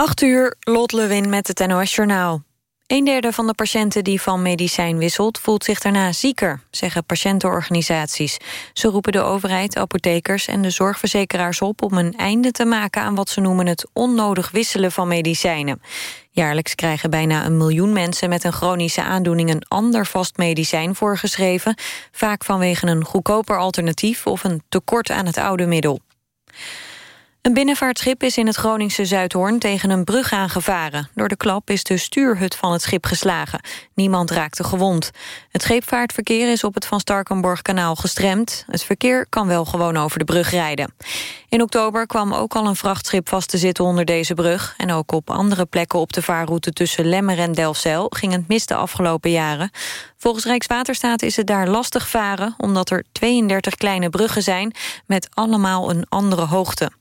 8 uur, Lot Lewin met het NOS Journaal. Een derde van de patiënten die van medicijn wisselt... voelt zich daarna zieker, zeggen patiëntenorganisaties. Ze roepen de overheid, apothekers en de zorgverzekeraars op... om een einde te maken aan wat ze noemen het onnodig wisselen van medicijnen. Jaarlijks krijgen bijna een miljoen mensen met een chronische aandoening... een ander vast medicijn voorgeschreven... vaak vanwege een goedkoper alternatief... of een tekort aan het oude middel. Een binnenvaartschip is in het Groningse Zuidhoorn tegen een brug aangevaren. Door de klap is de stuurhut van het schip geslagen. Niemand raakte gewond. Het scheepvaartverkeer is op het Van Starkenborgkanaal gestremd. Het verkeer kan wel gewoon over de brug rijden. In oktober kwam ook al een vrachtschip vast te zitten onder deze brug. En ook op andere plekken op de vaarroute tussen Lemmer en Delfzijl... ging het mis de afgelopen jaren. Volgens Rijkswaterstaat is het daar lastig varen... omdat er 32 kleine bruggen zijn met allemaal een andere hoogte.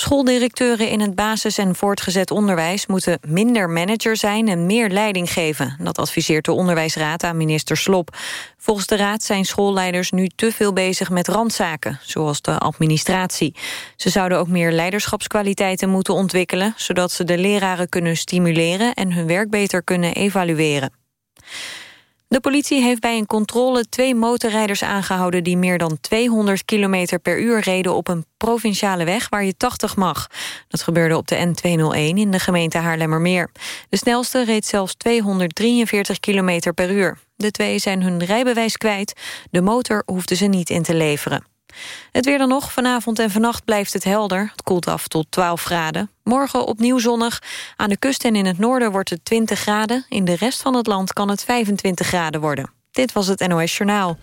Schooldirecteuren in het basis- en voortgezet onderwijs... moeten minder manager zijn en meer leiding geven. Dat adviseert de Onderwijsraad aan minister Slop. Volgens de raad zijn schoolleiders nu te veel bezig met randzaken... zoals de administratie. Ze zouden ook meer leiderschapskwaliteiten moeten ontwikkelen... zodat ze de leraren kunnen stimuleren... en hun werk beter kunnen evalueren. De politie heeft bij een controle twee motorrijders aangehouden... die meer dan 200 km per uur reden op een provinciale weg waar je 80 mag. Dat gebeurde op de N201 in de gemeente Haarlemmermeer. De snelste reed zelfs 243 km per uur. De twee zijn hun rijbewijs kwijt. De motor hoefden ze niet in te leveren. Het weer dan nog. Vanavond en vannacht blijft het helder. Het koelt af tot 12 graden. Morgen opnieuw zonnig. Aan de kust en in het noorden wordt het 20 graden. In de rest van het land kan het 25 graden worden. Dit was het NOS Journaal.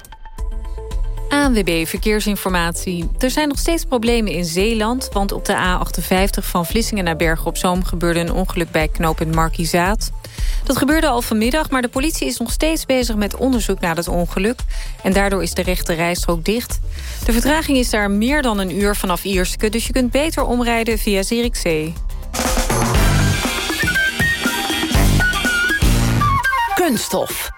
ANWB Verkeersinformatie. Er zijn nog steeds problemen in Zeeland... want op de A58 van Vlissingen naar Bergen op Zoom... gebeurde een ongeluk bij knooppunt Markizaat. Dat gebeurde al vanmiddag, maar de politie is nog steeds bezig met onderzoek naar het ongeluk. En daardoor is de rechte rijstrook dicht. De vertraging is daar meer dan een uur vanaf Ierske, dus je kunt beter omrijden via Zierikzee. Kunststof.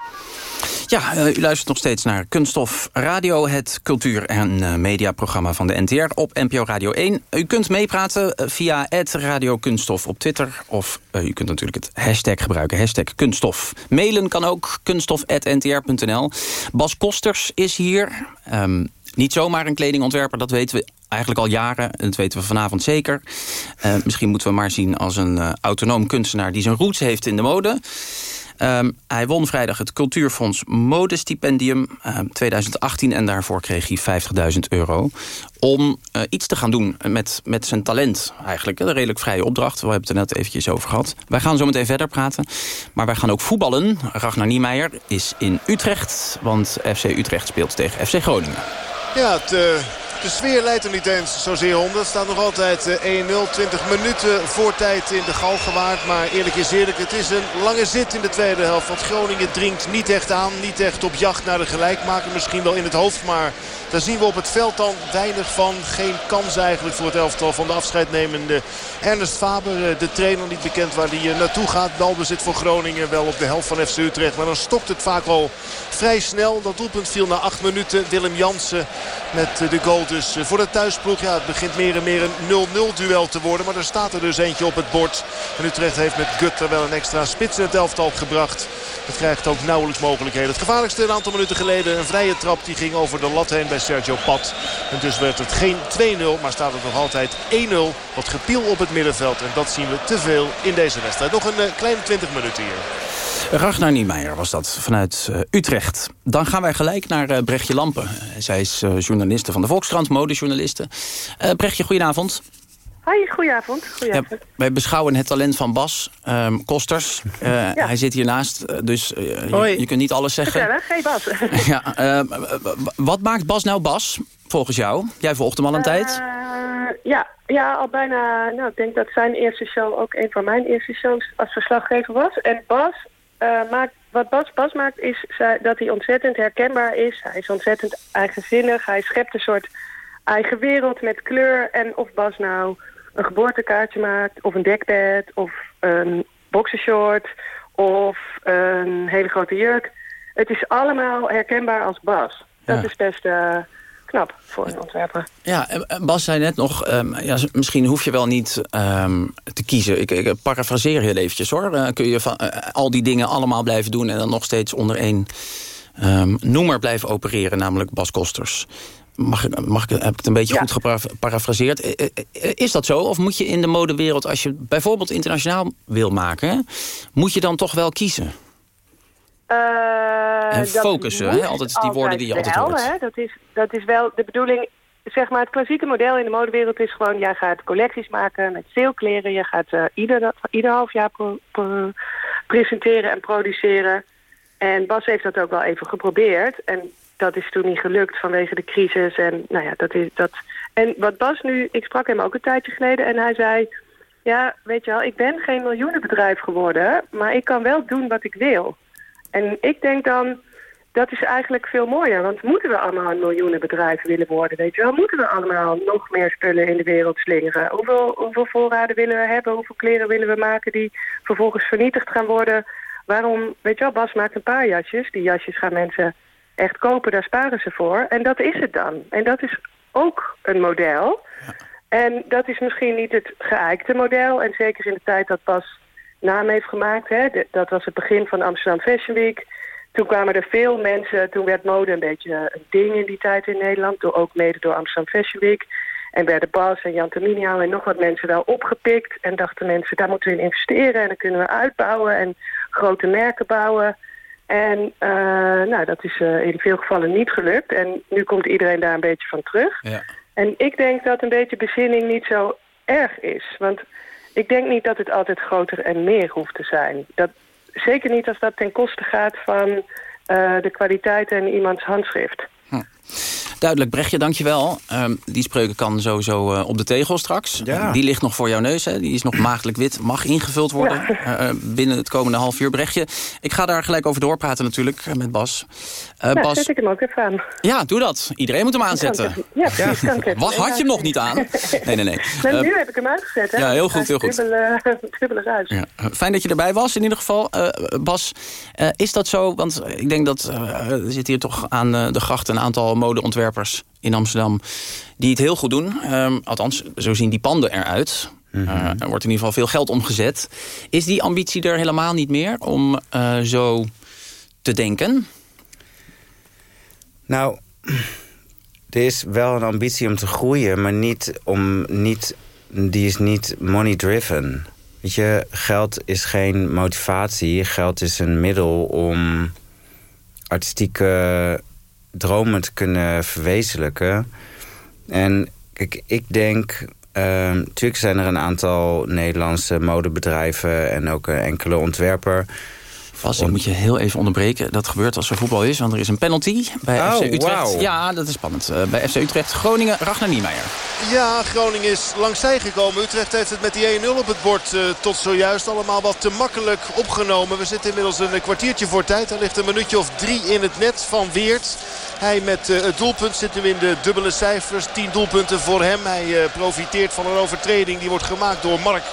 Ja, uh, u luistert nog steeds naar Kunststof Radio... het cultuur- en uh, mediaprogramma van de NTR op NPO Radio 1. U kunt meepraten uh, via het Radio Kunststof op Twitter... of u kunt natuurlijk het hashtag gebruiken, hashtag Kunststof. Mailen kan ook, kunststof.ntr.nl. Bas Kosters is hier... Um, niet zomaar een kledingontwerper, dat weten we eigenlijk al jaren. Dat weten we vanavond zeker. Misschien moeten we maar zien als een autonoom kunstenaar... die zijn roots heeft in de mode. Um, hij won vrijdag het Cultuurfonds Modestipendium um, 2018... en daarvoor kreeg hij 50.000 euro om uh, iets te gaan doen met, met zijn talent. Eigenlijk een redelijk vrije opdracht. We hebben het er net eventjes over gehad. Wij gaan zo meteen verder praten. Maar wij gaan ook voetballen. Ragnar Niemeyer is in Utrecht. Want FC Utrecht speelt tegen FC Groningen. Ja, het... Uh... De sfeer leidt er niet eens zozeer onder. Het staat nog altijd 1-0. 20 minuten voor tijd in de gal gewaard. Maar eerlijk is eerlijk, het is een lange zit in de tweede helft. Want Groningen dringt niet echt aan. Niet echt op jacht naar de gelijkmaker. Misschien wel in het hoofd, maar daar zien we op het veld dan weinig van. Geen kans eigenlijk voor het elftal van de afscheidnemende Ernest Faber. Eh, de trainer niet bekend waar hij eh, naartoe gaat. Balbezit voor Groningen wel op de helft van FC Utrecht. Maar dan stokt het vaak al vrij snel. Dat doelpunt viel na acht minuten. Willem Jansen met eh, de goal dus voor de thuisploeg. Ja, het begint meer en meer een 0-0 duel te worden. Maar er staat er dus eentje op het bord. En Utrecht heeft met Gutter wel een extra spits in het elftal gebracht. Het krijgt ook nauwelijks mogelijkheden. Het gevaarlijkste een aantal minuten geleden. Een vrije trap die ging over de lat heen Sergio Pat. En dus werd het geen 2-0, maar staat het nog altijd 1-0. Wat gepiel op het middenveld. En dat zien we te veel in deze wedstrijd. Nog een uh, kleine 20 minuten hier. Ragnar Niemeyer was dat vanuit uh, Utrecht. Dan gaan wij gelijk naar uh, Brechtje Lampen. Zij is journaliste van de Volkskrant, modejournaliste. Brechtje, goedenavond. Hoi, goedenavond. goedenavond. Ja, wij beschouwen het talent van Bas um, Kosters. Uh, ja. Hij zit hiernaast, dus uh, je, je, kunt niet alles zeggen. Gezellig, hey Bas. ja, uh, wat maakt Bas nou Bas, volgens jou? Jij volgt hem al een tijd. Ja, ja, al bijna... Nou, ik denk dat zijn eerste show ook een van mijn eerste shows als verslaggever was. En Bas maakt... Wat Bas Bas maakt is dat hij ontzettend herkenbaar is. Hij is ontzettend eigenzinnig. Hij schept een soort eigen wereld met kleur. En of Bas nou een geboortekaartje maakt, of een dekbed, of een boxershort, of een hele grote jurk. Het is allemaal herkenbaar als Bas. Dat is best uh, knap voor een ontwerper. Ja, Bas zei net nog, um, ja, misschien hoef je wel niet um, te kiezen. Ik, ik parafraseer heel eventjes hoor. Uh, kun je van, uh, al die dingen allemaal blijven doen... en dan nog steeds onder één um, noemer blijven opereren, namelijk Bas Kosters. Mag, mag ik, heb ik het een beetje ja. goed geparafraseerd? Is dat zo? Of moet je in de modewereld, als je bijvoorbeeld internationaal wil maken... moet je dan toch wel kiezen? Uh, en focussen, hè? altijd die woorden die je altijd hoort. Hè? Dat, is, dat is wel de bedoeling. Zeg maar, het klassieke model in de modewereld is gewoon... jij gaat collecties maken met veel kleren. Je gaat uh, ieder, ieder half jaar pro, pro, presenteren en produceren. En Bas heeft dat ook wel even geprobeerd. En dat is toen niet gelukt vanwege de crisis. En, nou ja, dat is, dat... en wat Bas nu... Ik sprak hem ook een tijdje geleden en hij zei... Ja, weet je wel, ik ben geen miljoenenbedrijf geworden... maar ik kan wel doen wat ik wil. En ik denk dan, dat is eigenlijk veel mooier. Want moeten we allemaal een miljoenenbedrijf willen worden, weet je wel? Moeten we allemaal nog meer spullen in de wereld slingeren? Hoeveel, hoeveel voorraden willen we hebben? Hoeveel kleren willen we maken die vervolgens vernietigd gaan worden? Waarom, weet je wel, Bas maakt een paar jasjes. Die jasjes gaan mensen echt kopen, daar sparen ze voor. En dat is het dan. En dat is ook een model. En dat is misschien niet het geëikte model. En zeker in de tijd dat Bas naam heeft gemaakt. Hè. dat was het begin van Amsterdam Fashion Week. Toen kwamen er veel mensen, toen werd mode een beetje een ding in die tijd in Nederland. Door, ook mede door Amsterdam Fashion Week. En werden Bas en Jan Terminiaal en nog wat mensen wel opgepikt. En dachten mensen, daar moeten we in investeren. En dan kunnen we uitbouwen en grote merken bouwen. En uh, nou, dat is uh, in veel gevallen niet gelukt. En nu komt iedereen daar een beetje van terug. Ja. En ik denk dat een beetje bezinning niet zo erg is. Want ik denk niet dat het altijd groter en meer hoeft te zijn. Dat, zeker niet als dat ten koste gaat van uh, de kwaliteit en iemands handschrift. Hm. Duidelijk, Brechtje, dankjewel. Um, die spreuken kan sowieso uh, op de tegel straks. Ja. Die ligt nog voor jouw neus, hè? die is nog maagdelijk wit. Mag ingevuld worden ja. uh, binnen het komende half uur. Brechtje, ik ga daar gelijk over doorpraten natuurlijk met Bas. Uh, Bas... zet ik hem ook even aan. Ja, doe dat. Iedereen moet hem aanzetten. Ja, precies. Ja. Kan Wat, had je hem nog niet aan? Nee, nee, nee. Maar nu heb ik hem uitgezet. Hè? Ja, heel goed, heel goed. Dubbele, dubbele ruis. Ja. Fijn dat je erbij was in ieder geval. Bas, is dat zo? Want ik denk dat er zit hier toch aan de gracht een aantal modeontwerpers in Amsterdam die het heel goed doen. Um, althans, zo zien die panden eruit. Uh, er wordt in ieder geval veel geld omgezet. Is die ambitie er helemaal niet meer om uh, zo te denken? Nou, er is wel een ambitie om te groeien, maar niet om, niet, die is niet money-driven. Weet je, geld is geen motivatie. Geld is een middel om artistieke dromen te kunnen verwezenlijken. En kijk, ik denk... Uh, natuurlijk zijn er een aantal Nederlandse modebedrijven... en ook enkele ontwerper... Vast, ik moet je heel even onderbreken. Dat gebeurt als er voetbal is, want er is een penalty bij oh, FC Utrecht. Wow. Ja, dat is spannend. Uh, bij FC Utrecht Groningen, Ragnar Niemeyer. Ja, Groningen is langs zij gekomen. Utrecht heeft het met die 1-0 op het bord uh, tot zojuist allemaal wat te makkelijk opgenomen. We zitten inmiddels een kwartiertje voor tijd. Er ligt een minuutje of drie in het net van Weert. Hij met uh, het doelpunt zit nu in de dubbele cijfers. 10 doelpunten voor hem. Hij profiteert van een overtreding die wordt gemaakt door Mark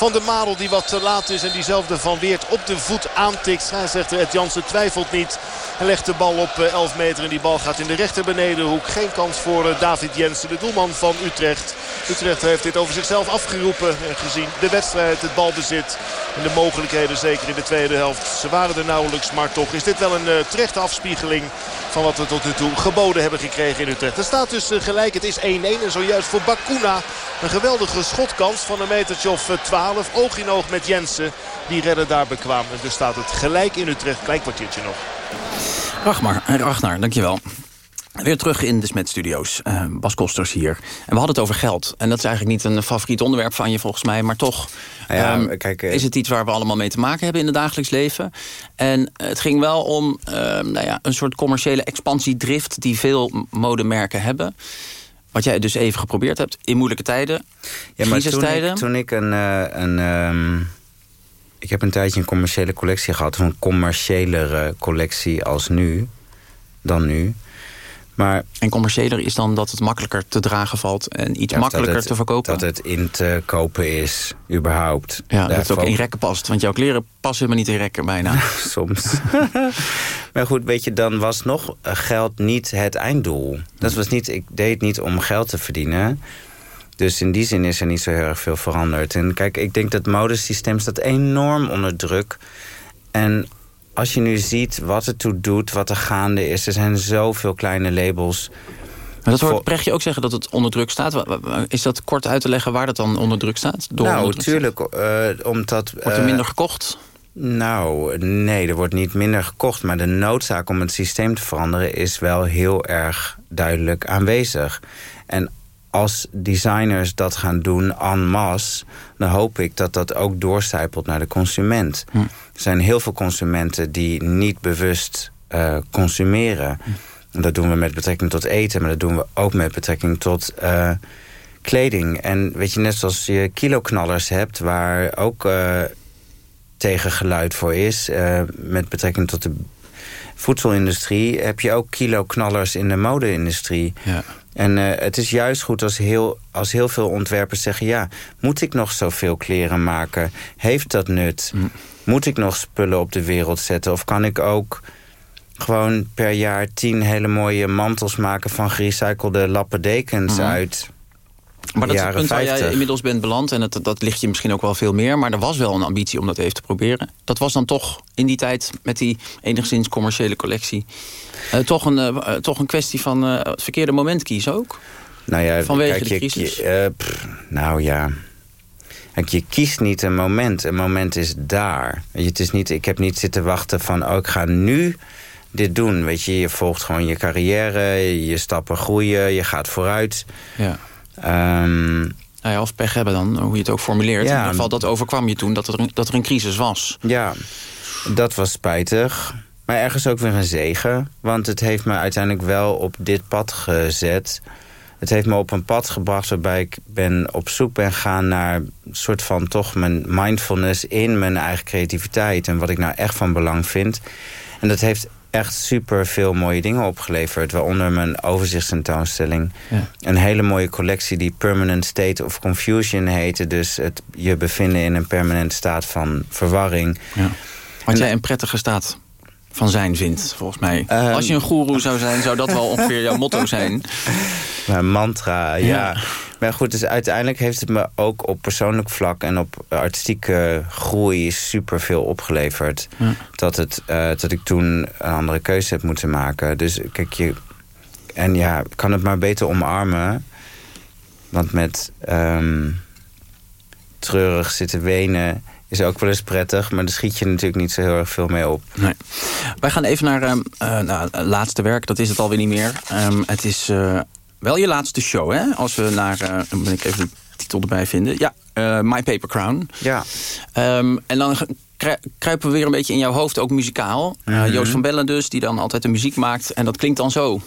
van de Marel die wat te laat is. En diezelfde Van Weert op de voet aantikt. Scheidsrechter Ed Jansen twijfelt niet. En legt de bal op 11 meter. En die bal gaat in de rechter benedenhoek. Geen kans voor David Jensen, de doelman van Utrecht. Utrecht heeft dit over zichzelf afgeroepen. En gezien de wedstrijd, het balbezit en de mogelijkheden zeker in de tweede helft. Ze waren er nauwelijks, maar toch is dit wel een uh, terechte afspiegeling van wat we tot nu toe geboden hebben gekregen in Utrecht. Er staat dus gelijk, het is 1-1 en zojuist voor Bakuna een geweldige schotkans van een metertje of 12. Oog in oog met Jensen, die redden daar bekwaam. En dus staat het gelijk in Utrecht, klein kwartiertje nog. Ragnar, Ragnar, dankjewel. Weer terug in de Smet-studio's. Uh, Bas Kosters hier. En we hadden het over geld. En dat is eigenlijk niet een favoriet onderwerp van je volgens mij. Maar toch ja, um, kijk, uh, is het iets waar we allemaal mee te maken hebben in het dagelijks leven. En het ging wel om uh, nou ja, een soort commerciële expansiedrift... die veel modemerken hebben. Wat jij dus even geprobeerd hebt in moeilijke tijden. Ja, maar toen ik, toen ik een... een um, ik heb een tijdje een commerciële collectie gehad. Een commerciëlere collectie als nu. Dan nu. Maar, en commerciëler is dan dat het makkelijker te dragen valt... en iets makkelijker te verkopen? Dat het in te kopen is, überhaupt. Ja, dat het ook in rekken past. Want jouw kleren passen helemaal niet in rekken bijna. Soms. maar goed, weet je, dan was nog geld niet het einddoel. Dat was niet, ik deed het niet om geld te verdienen... Dus in die zin is er niet zo heel erg veel veranderd. En kijk, ik denk dat het modesysteem staat enorm onder druk. En als je nu ziet wat het toe doet, wat er gaande is... er zijn zoveel kleine labels... Maar dat hoort Brecht je ook zeggen dat het onder druk staat. Is dat kort uit te leggen waar dat dan onder druk staat? Door nou, natuurlijk. Uh, omdat, wordt er minder gekocht? Nou, nee, er wordt niet minder gekocht. Maar de noodzaak om het systeem te veranderen... is wel heel erg duidelijk aanwezig. En als designers dat gaan doen en masse... dan hoop ik dat dat ook doorcijpelt naar de consument. Hm. Er zijn heel veel consumenten die niet bewust uh, consumeren. Hm. Dat doen we met betrekking tot eten... maar dat doen we ook met betrekking tot uh, kleding. En weet je, net zoals je kiloknallers hebt... waar ook uh, tegengeluid voor is... met betrekking tot de voedselindustrie... heb je ook kiloknallers in de mode-industrie... Ja. En uh, het is juist goed als heel, als heel veel ontwerpers zeggen... ja, moet ik nog zoveel kleren maken? Heeft dat nut? Mm. Moet ik nog spullen op de wereld zetten? Of kan ik ook gewoon per jaar tien hele mooie mantels maken... van gerecyclede lappendekens mm. uit maar dat is het punt waar jij inmiddels bent beland... en het, dat ligt je misschien ook wel veel meer... maar er was wel een ambitie om dat even te proberen. Dat was dan toch in die tijd met die enigszins commerciële collectie... Uh, toch, een, uh, toch een kwestie van uh, het verkeerde moment kiezen ook? Nou ja, Vanwege kijk, de crisis? Je, pff, nou ja... Kijk, je kiest niet een moment. Een moment is daar. Het is niet, ik heb niet zitten wachten van... oh, ik ga nu dit doen. Weet je, je volgt gewoon je carrière. Je stappen groeien. Je gaat vooruit. Ja. Um, nou ja, of pech hebben dan, hoe je het ook formuleert. Ja, in ieder geval, dat overkwam je toen, dat er, een, dat er een crisis was. Ja, dat was spijtig. Maar ergens ook weer een zegen. Want het heeft me uiteindelijk wel op dit pad gezet. Het heeft me op een pad gebracht waarbij ik ben op zoek ben gaan naar... een soort van toch mijn mindfulness in mijn eigen creativiteit. En wat ik nou echt van belang vind. En dat heeft echt super veel mooie dingen opgeleverd. Waaronder mijn overzichtstentoonstelling. Ja. Een hele mooie collectie die Permanent State of Confusion heette. Dus het je bevinden in een permanente staat van verwarring. Ja. Had jij een prettige staat van zijn vindt, volgens mij. Ehm, Als je een goeroe zou zijn, zou dat wel ongeveer jouw motto zijn. Mijn mantra, ja. Maar goed, dus uiteindelijk heeft het me ook op persoonlijk vlak... en op artistieke groei superveel opgeleverd. Dat, het, uh, dat ik toen een andere keuze heb moeten maken. Dus kijk, je... En ja, kan het maar beter omarmen. Want met um, treurig zitten wenen is ook wel eens prettig. Maar daar schiet je natuurlijk niet zo heel erg veel mee op. Nee. Wij gaan even naar uh, nou, laatste werk. Dat is het alweer niet meer. Um, het is uh, wel je laatste show, hè? Als we naar... Uh, dan ben ik even de titel erbij vinden. Ja, My Paper Crown. Ja. Um, en dan kruipen we weer een beetje in jouw hoofd, ook muzikaal. Mm -hmm. Joost van Bellen dus, die dan altijd de muziek maakt. En dat klinkt dan zo.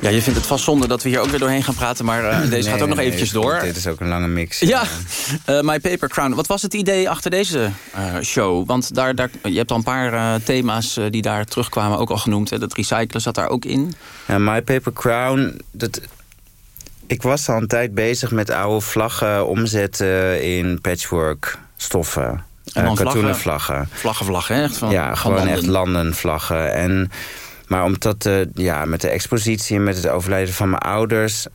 Ja, je vindt het vast zonde dat we hier ook weer doorheen gaan praten... maar uh, deze gaat ook nog eventjes door. Dit is ook een lange mix. Ja, uh, My Paper Crown. Wat was het idee achter deze uh, show? Want daar, daar, je hebt al een paar thema's die daar terugkwamen ook al genoemd. Hè? Dat recyclen zat daar ook in. Ja, My Paper Crown... Dat, ik was al een tijd bezig met oude vlaggen omzetten in patchwork stoffen. En dan vlaggen. Vlaggen, vlaggen, echt? Van, ja, gewoon echt landenvlaggen. En maar omdat uh, ja, met de expositie en met het overlijden van mijn ouders...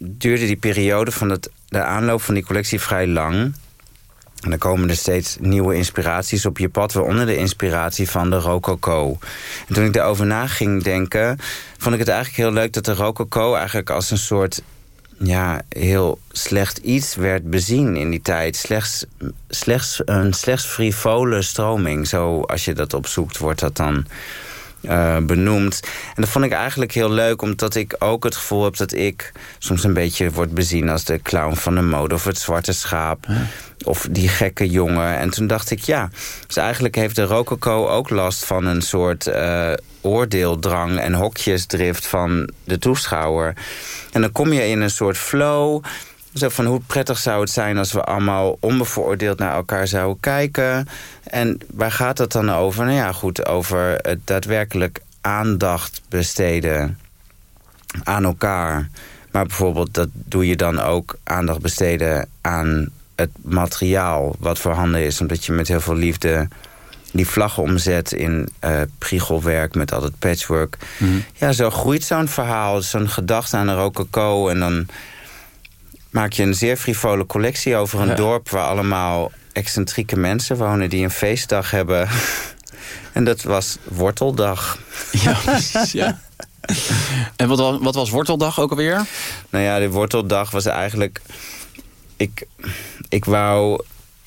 Duurde die periode van het, de aanloop van die collectie vrij lang. En dan komen er steeds nieuwe inspiraties op je pad... waaronder de inspiratie van de Rococo. En toen ik daarover na ging denken... vond ik het eigenlijk heel leuk dat de Rococo eigenlijk als een soort ja, heel slecht iets werd bezien in die tijd. Slechts, slechts een slechts frivole stroming. Zo, als je dat opzoekt, wordt dat dan uh, benoemd. En dat vond ik eigenlijk heel leuk, omdat ik ook het gevoel heb dat ik soms een beetje word bezien als de clown van de mode of het zwarte schaap. Of die gekke jongen. En toen dacht ik, ja, dus eigenlijk heeft de Rococo ook last van een soort uh, oordeeldrang en hokjesdrift van de toeschouwer. En dan kom je in een soort flow. Zo van hoe prettig zou het zijn als we allemaal onbevooroordeeld naar elkaar zouden kijken. En waar gaat het dan over? Nou ja, goed, over het daadwerkelijk aandacht besteden aan elkaar. Maar bijvoorbeeld, dat doe je dan ook aandacht besteden aan het materiaal wat voorhanden is. Omdat je met heel veel liefde die vlaggen omzet in uh, priegelwerk met al het patchwork. Mhm. Ja, zo groeit zo'n verhaal, zo'n gedachte aan de rococo. En dan maak je een zeer frivole collectie over een dorp... waar allemaal excentrieke mensen wonen die een feestdag hebben. en dat was Worteldag. Ja, precies, ja. En wat was, wat was Worteldag ook alweer? Nou ja, de Worteldag was eigenlijk... Ik, ik wou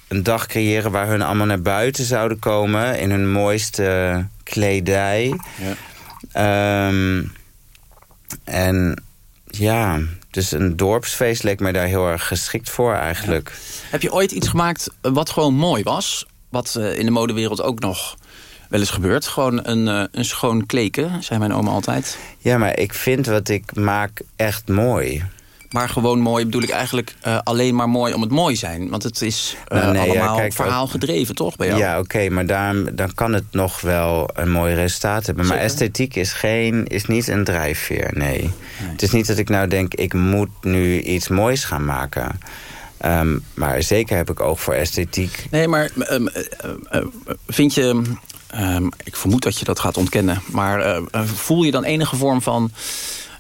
een dag creëren waar hun allemaal naar buiten zouden komen... in hun mooiste kledij. Ja. Ehm, en ja, dus een dorpsfeest leek mij daar heel erg geschikt voor eigenlijk. Heb je ooit iets gemaakt wat gewoon mooi was? Wat uh, in de modewereld ook nog wel eens gebeurt. Gewoon een, uh, een schoon kleken, zei mijn oma altijd. Ja, maar ik vind wat ik maak echt mooi. Maar gewoon mooi bedoel ik eigenlijk uh, alleen maar mooi om het mooi zijn. Want het is uh, nou, nee, allemaal ja, kijk, verhaal gedreven, toch? Bij jou? Ja, oké, okay, maar daarom, dan kan het nog wel een mooi resultaat hebben. Zeker. Maar esthetiek is, geen, is niet een drijfveer, nee. nee. Het is niet dat ik nou denk, ik moet nu iets moois gaan maken. Um, maar zeker heb ik oog voor esthetiek. Nee, maar um, uh, vind je... Um, ik vermoed dat je dat gaat ontkennen. Maar voel je dan enige vorm van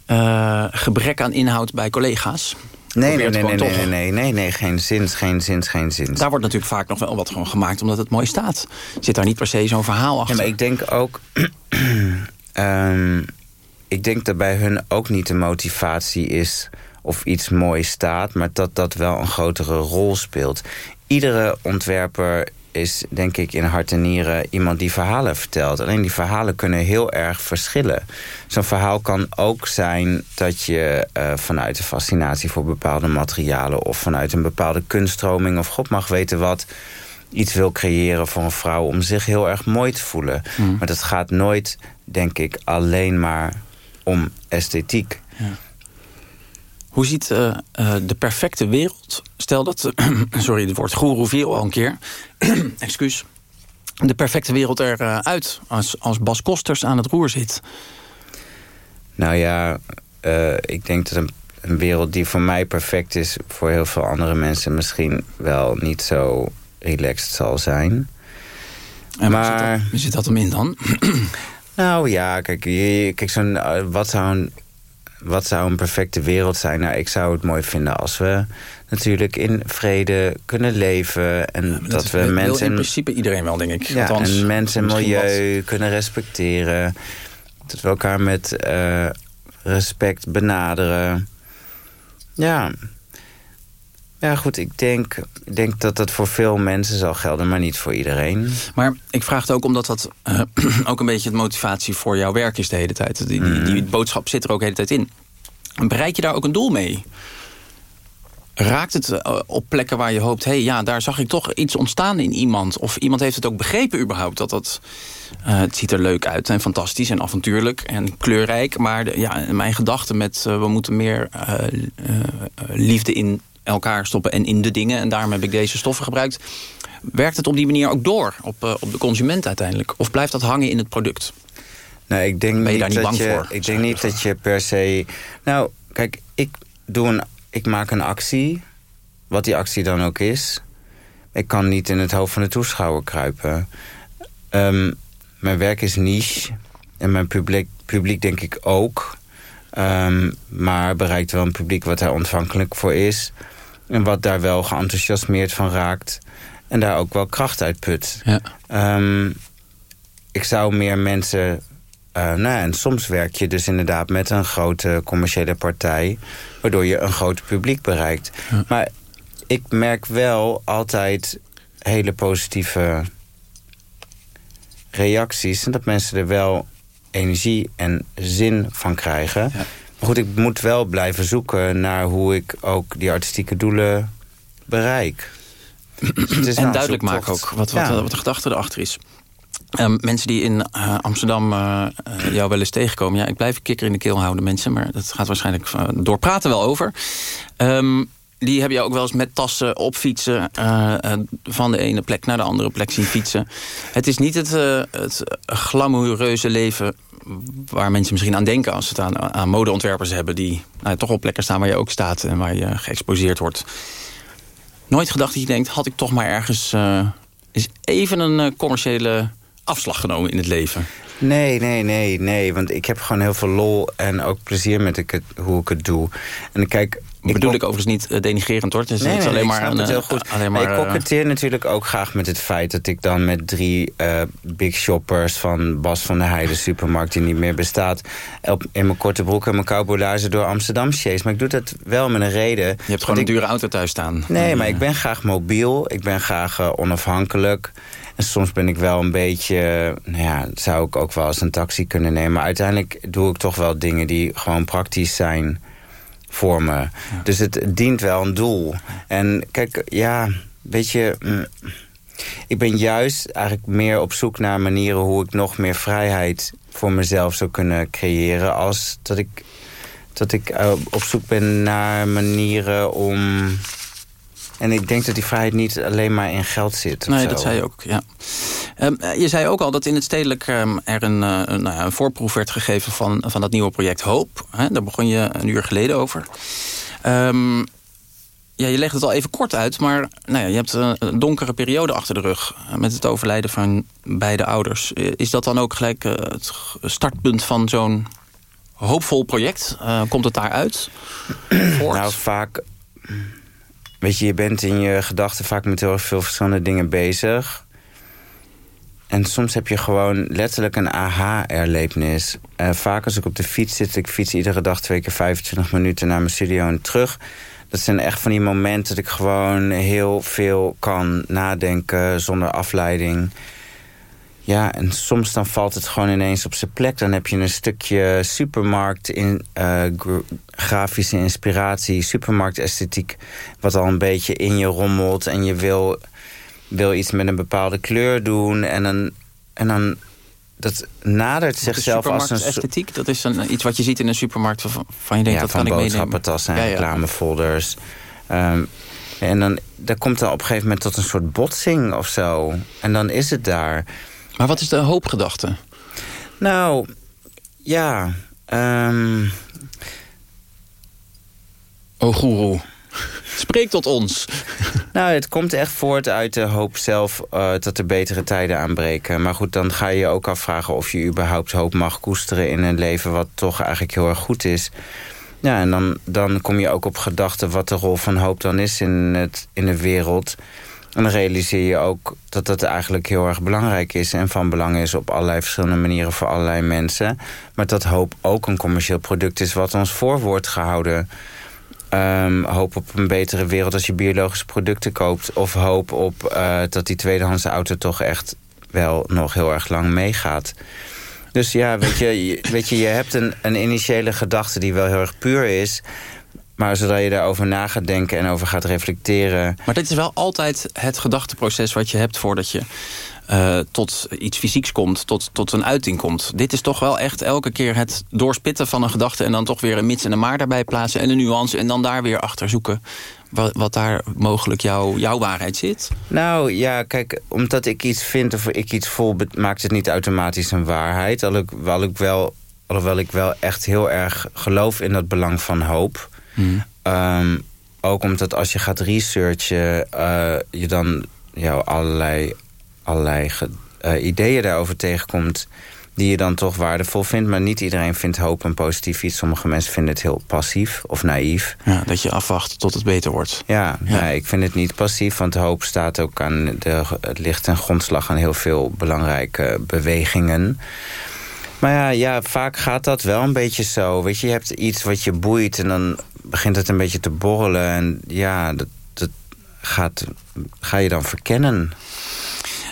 uh, gebrek aan inhoud bij collega's. Nee, nee, nee, nee, nee, nee, nee, nee, geen zins, geen zins, geen zins. Daar wordt natuurlijk vaak nog wel wat gewoon gemaakt omdat het mooi staat. Zit daar niet per se zo'n verhaal achter? Ja, maar ik denk ook... um, ik denk dat bij hun ook niet de motivatie is of iets mooi staat... maar dat dat wel een grotere rol speelt. Iedere ontwerper is denk ik in hart en nieren iemand die verhalen vertelt. Alleen die verhalen kunnen heel erg verschillen. Zo'n verhaal kan ook zijn dat je uh, vanuit de fascinatie voor bepaalde materialen... of vanuit een bepaalde kunststroming of god mag weten wat... iets wil creëren voor een vrouw om zich heel erg mooi te voelen. Mm. Maar dat gaat nooit, denk ik, alleen maar om esthetiek. Ja. Hoe ziet uh, uh, de perfecte wereld... Stel dat, sorry, het woord goeroe viel al een keer. Excuus. De perfecte wereld eruit als, als Bas Kosters aan het roer zit. Nou ja, ik denk dat een, een, wereld die voor mij perfect is... voor heel veel andere mensen misschien wel niet zo relaxed zal zijn. En maar waar zit dat, zit dat hem in dan? nou ja, kijk, kijk zo'n, wat zou een wat zou een perfecte wereld zijn? Nou, ik zou het mooi vinden als we natuurlijk in vrede kunnen leven. En ja, dat, dat, we mensen. in principe iedereen wel, denk ik. Ja, Althans, en mensen en milieu wat. kunnen respecteren. Dat we elkaar met uh, respect benaderen. Ja. Ja, goed, ik denk, ik denk dat dat voor veel mensen zal gelden, maar niet voor iedereen. Maar ik vraag het ook omdat dat uh, ook een beetje de motivatie voor jouw werk is de hele tijd. Die, die, die, boodschap zit er ook de hele tijd in. Bereik je daar ook een doel mee? Raakt het uh, op plekken waar je hoopt... hé, hey, ja, daar zag ik toch iets ontstaan in iemand. Of iemand heeft het ook begrepen überhaupt. Dat dat, uh, het ziet er leuk uit en fantastisch en avontuurlijk en kleurrijk. Maar de, ja, mijn gedachte met we moeten meer liefde in elkaar stoppen en in de dingen. En daarom heb ik deze stoffen gebruikt. Werkt het op die manier ook door op, uh, op de consument uiteindelijk? Of blijft dat hangen in het product? Nou, ik denk ben je daar niet bang je, voor? Ik denk niet dat je per se... Nou, kijk, ik, doe een, ik maak een actie. Wat die actie dan ook is. Ik kan niet in het hoofd van de toeschouwer kruipen. Um, mijn werk is niche. En mijn publiek, publiek denk ik ook. Um, maar bereikt wel een publiek wat daar ontvankelijk voor is. En wat daar wel geenthousiasmeerd van raakt. En daar ook wel kracht uit put. Ja. Ehm, ik zou meer mensen... Uh, nou, en soms werk je dus inderdaad met een grote commerciële partij... waardoor je een groot publiek bereikt. Maar ik merk wel altijd hele positieve reacties... en dat mensen er wel energie en zin van krijgen. Ja. Maar goed, ik moet wel blijven zoeken naar hoe ik ook die artistieke doelen bereik. Dus en duidelijk maken ook wat, wat, wat, de gedachte erachter is. Um, mensen die in uh, Amsterdam uh, jou wel eens tegenkomen... ja, ik blijf een kikker in de keel houden, mensen... maar dat gaat waarschijnlijk door praten wel over. Um, die hebben je ook wel eens met tassen op fietsen... Uh, van de ene plek naar de andere plek zien fietsen. Het is niet het, het glamoureuze leven waar mensen misschien aan denken... als ze het aan, aan modeontwerpers hebben... die nou, toch op plekken staan waar je ook staat... en waar je geëxposeerd wordt. Nooit gedacht dat je denkt... had ik toch maar ergens eens even een commerciële afslag genomen in het leven? Nee, nee, nee, nee. Want ik heb gewoon heel veel lol en ook plezier met ik het, hoe ik het doe. En kijk, ik bedoel ik overigens niet uh, denigerend hoor. Het is, nee, is alleen maar een, het heel goed. Alleen maar, ik koketteer natuurlijk ook graag met het feit dat ik dan met drie uh, big shoppers van Bas van der Heijden supermarkt die niet meer bestaat, in mijn korte broek en mijn cowboylaarzen door Amsterdam chase. Maar ik doe dat wel met een reden. Je hebt gewoon een dure auto thuis staan. Nee, maar ik ben graag mobiel. Ik ben graag uh, onafhankelijk. En soms ben ik wel een beetje... Nou ja, zou ik ook wel eens een taxi kunnen nemen. Maar uiteindelijk doe ik toch wel dingen die gewoon praktisch zijn voor me. Dus het dient wel een doel. En kijk, ja, weet je... Mm, ik ben juist eigenlijk meer op zoek naar manieren... hoe ik nog meer vrijheid voor mezelf zou kunnen creëren... als dat ik, dat ik eh, op zoek ben naar manieren om en ik denk dat die vrijheid niet alleen maar in geld zit. Nee, dat zei je ook, ja. Um, je zei ook al dat in het stedelijk um, er een, uh, een, nou een, voorproef werd gegeven... van, van dat nieuwe project Hoop. Daar begon je een uur geleden over. Um, ja, je legt het al even kort uit, maar nou ja, je hebt een donkere periode achter de rug... met het overlijden van beide ouders. Is dat dan ook gelijk het startpunt van zo'n hoopvol project? Uh, komt het daaruit? nou, vaak Weet je, je bent in je gedachten vaak met heel veel verschillende dingen bezig. En soms heb je gewoon letterlijk een aha-erlevenis. Uh, vaak als ik op de fiets zit, ik fiets iedere dag twee keer 25 minuten naar mijn studio en terug. Dat zijn echt van die momenten dat ik gewoon heel veel kan nadenken zonder afleiding. Ja, en soms dan valt het gewoon ineens op zijn plek. Dan heb je een stukje supermarkt in uh, grafische inspiratie, supermarktesthetiek... wat al een beetje in je rommelt en je wil, wil iets met een bepaalde kleur doen... en dan, en dan dat nadert zichzelf als een... esthetiek, dat is een, iets wat je ziet in een supermarkt... van je denkt, dat kan ik meenemen. boodschappentassen en ja, ja. reclamefolders. Um, en dan daar komt dan op een gegeven moment tot een soort botsing of zo. En dan is het daar. Maar wat is de hoopgedachte? Nou, ja... Um... Oh, goeroe. Spreek tot ons. Nou, het komt echt voort uit de hoop zelf uh, dat er betere tijden aanbreken. Maar goed, dan ga je je ook afvragen of je überhaupt hoop mag koesteren in een leven wat toch eigenlijk heel erg goed is. Ja, en dan, dan kom je ook op gedachten wat de rol van hoop dan is in, het, in de wereld. En dan realiseer je ook dat dat eigenlijk heel erg belangrijk is... en van belang is op allerlei verschillende manieren voor allerlei mensen. Maar dat hoop ook een commercieel product is wat ons voor wordt gehouden. Um, hoop op een betere wereld als je biologische producten koopt... of hoop op uh, dat die tweedehands auto toch echt wel nog heel erg lang meegaat. Dus ja, weet je, weet je, je hebt een, een initiële gedachte die wel heel erg puur is... Maar zodra je daarover na gaat denken en over gaat reflecteren... Maar dit is wel altijd het gedachteproces wat je hebt voordat je... Uh, tot iets fysieks komt, tot, tot een uiting komt. Dit is toch wel echt elke keer het doorspitten van een gedachte... en dan toch weer een mits en een maar daarbij plaatsen... en een nuance en dan daar weer achter zoeken... wat, wat daar mogelijk jou, jouw waarheid zit? Nou ja, kijk, omdat ik iets vind of ik iets voel... maakt het niet automatisch een waarheid. Alhoewel ik wel, alhoewel ik wel echt heel erg geloof in dat belang van hoop... Um, ook omdat als je gaat researchen, uh, je dan jou allerlei, allerlei uh, ideeën daarover tegenkomt... die je dan toch waardevol vindt. Maar niet iedereen vindt hoop een positief iets. Sommige mensen vinden het heel passief of naïef. Ja, dat je afwacht tot het beter wordt. Ja, ja. ik vind het niet passief, want hoop staat ook aan de, het ligt ten grondslag aan heel veel belangrijke bewegingen. Maar ja, ja, vaak gaat dat wel een beetje zo. Weet je, je hebt iets wat je boeit en dan begint het een beetje te borrelen. En ja, dat, dat gaat, ga je dan verkennen.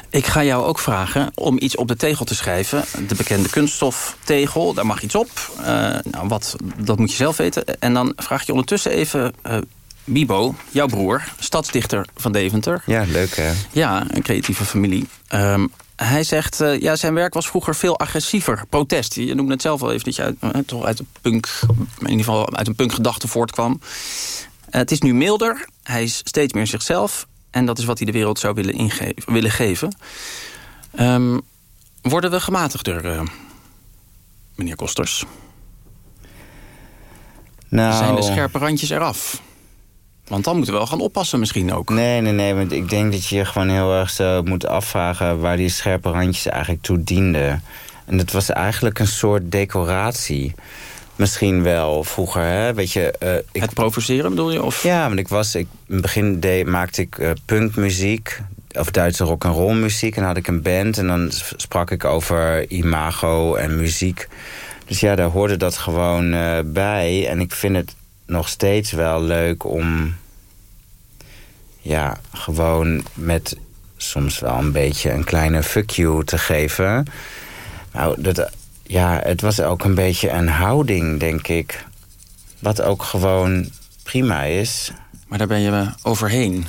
Ik ga jou ook vragen om iets op de tegel te schrijven. De bekende kunststoftegel, daar mag iets op. Uh, nou, wat, dat moet je zelf weten. En dan vraag je ondertussen even... Uh, Bibo, jouw broer, stadsdichter van Deventer. Ja, leuk hè? Ja, een creatieve familie. Um, hij zegt, uh, ja, zijn werk was vroeger veel agressiever. Protest. Je noemde het zelf al even dat je uit, uh, toch uit, de punk, in ieder geval uit een punkgedachte voortkwam. Uh, het is nu milder. Hij is steeds meer zichzelf. En dat is wat hij de wereld zou willen, ingeven, willen geven. Um, worden we gematigder, meneer Kosters? Nou... Zijn de scherpe randjes eraf? Want dan moeten we wel gaan oppassen misschien ook. Nee, nee, nee. Want ik denk dat je je gewoon heel erg zo moet afvragen... waar die scherpe randjes eigenlijk toe dienden. En dat was eigenlijk een soort decoratie. Misschien wel vroeger, hè? Weet je, uh, ik... Het provoceren bedoel je? Of? Ja, want ik was... Ik, in het begin deed, maakte ik uh, punkmuziek of Duitse rock en roll muziek en had ik een band en dan sprak ik over imago en muziek. Dus ja, daar hoorde dat gewoon uh, bij en ik vind het nog steeds wel leuk om... ja, gewoon met soms wel een beetje een kleine fuck you te geven. Nou, dat, ja, het was ook een beetje een houding, denk ik. Wat ook gewoon prima is. Maar daar ben je overheen.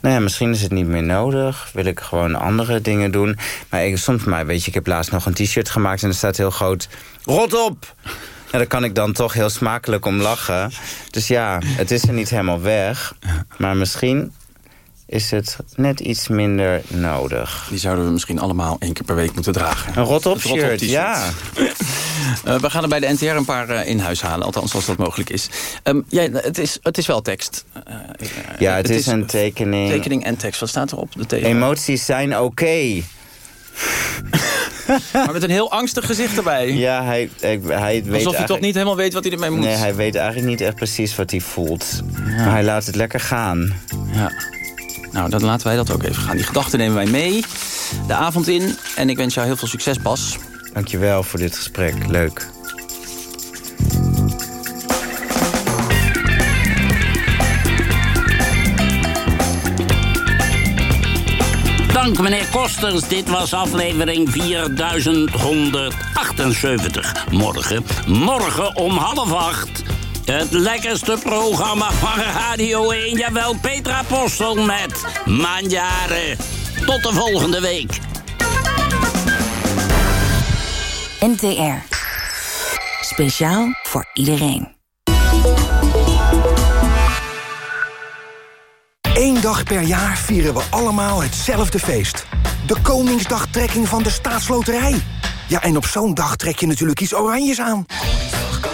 Nou ja, misschien is het niet meer nodig. Wil ik gewoon andere dingen doen. Maar ik, soms, maar weet je, ik heb laatst nog een t-shirt gemaakt... en er staat heel groot... Rot op! Ja, daar kan ik dan toch heel smakelijk om lachen. Dus ja, het is er niet helemaal weg. Maar misschien is het net iets minder nodig. Die zouden we misschien allemaal één keer per week moeten dragen. Een rot-op shirt, ja. uh, we gaan er bij de NTR een paar uh, in huis halen. Althans, als dat mogelijk is. Um, ja, het, is het is wel tekst. Uh, ja, het, het is, is, een tekening. Tekening en tekst. Wat staat erop? De? Emoties zijn oké. Okay. Maar met een heel angstig gezicht erbij. Ja, hij, hij, hij weet Alsof hij toch niet helemaal weet wat hij ermee moet. Nee, hij weet eigenlijk niet echt precies wat hij voelt. Ja. Maar hij laat het lekker gaan. Ja. Nou, dan laten wij dat ook even gaan. Die gedachten nemen wij mee de avond in. En ik wens jou heel veel succes, Bas. Dankjewel voor dit gesprek. Leuk. Dank meneer Kosters. Dit was aflevering 4178. Morgen, morgen om half acht. Het lekkerste programma van Radio 1. Jawel, Petra Postel met Manjaren. Tot de volgende week. NTR. Speciaal voor iedereen. Eén dag per jaar vieren we allemaal hetzelfde feest. De Koningsdagtrekking van de Staatsloterij. Ja, en op zo'n dag trek je natuurlijk iets oranjes aan.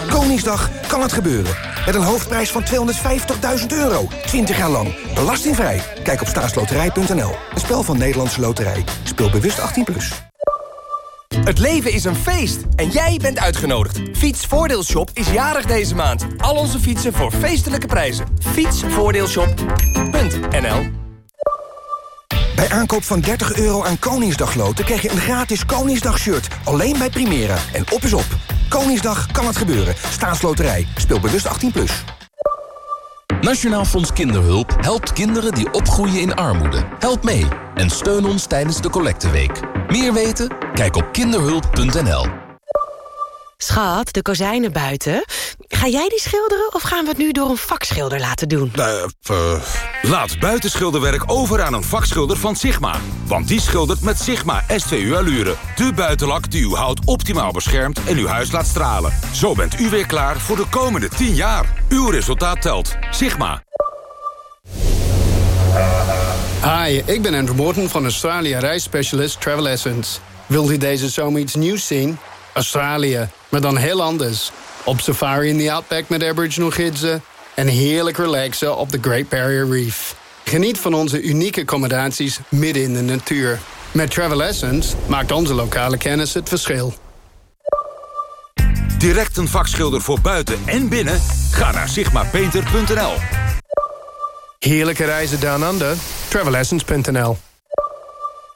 Koningsdag kan het gebeuren. Met een hoofdprijs van 250.000 euro. 20 jaar lang. Belastingvrij. Kijk op staatsloterij.nl. Een spel van Nederlandse Loterij. Speel bewust 18+. Plus. Het leven is een feest en jij bent uitgenodigd. Fietsvoordeelshop is jarig deze maand. Al onze fietsen voor feestelijke prijzen. Fietsvoordeelshop.nl Bij aankoop van 30 euro aan Koningsdagloten krijg je een gratis Koningsdag-shirt. Alleen bij Primera. En op is op. Koningsdag kan het gebeuren. Staatsloterij. Speel bewust 18+. Plus. Nationaal Fonds Kinderhulp helpt kinderen die opgroeien in armoede. Help mee en steun ons tijdens de collecteweek. Meer weten? Kijk op kinderhulp.nl. Schat, de kozijnen buiten. Ga jij die schilderen of gaan we het nu door een vakschilder laten doen? Uh, uh, laat buitenschilderwerk over aan een vakschilder van Sigma. Want die schildert met Sigma S2U Allure. De buitenlak die uw hout optimaal beschermt en uw huis laat stralen. Zo bent u weer klaar voor de komende 10 jaar. Uw resultaat telt. Sigma. Hi, ik ben Andrew Morton van Australië reisspecialist Travel Essence. Wilt u deze zomer iets nieuws zien? Australië, maar dan heel anders. Op safari in the Outback met Aboriginal gidsen... en heerlijk relaxen op de Great Barrier Reef. Geniet van onze unieke accommodaties midden in de natuur. Met Travel Essence maakt onze lokale kennis het verschil. Direct een vakschilder voor buiten en binnen? Ga naar sigmapainter.nl. Heerlijke reizen down under. Travelessence.nl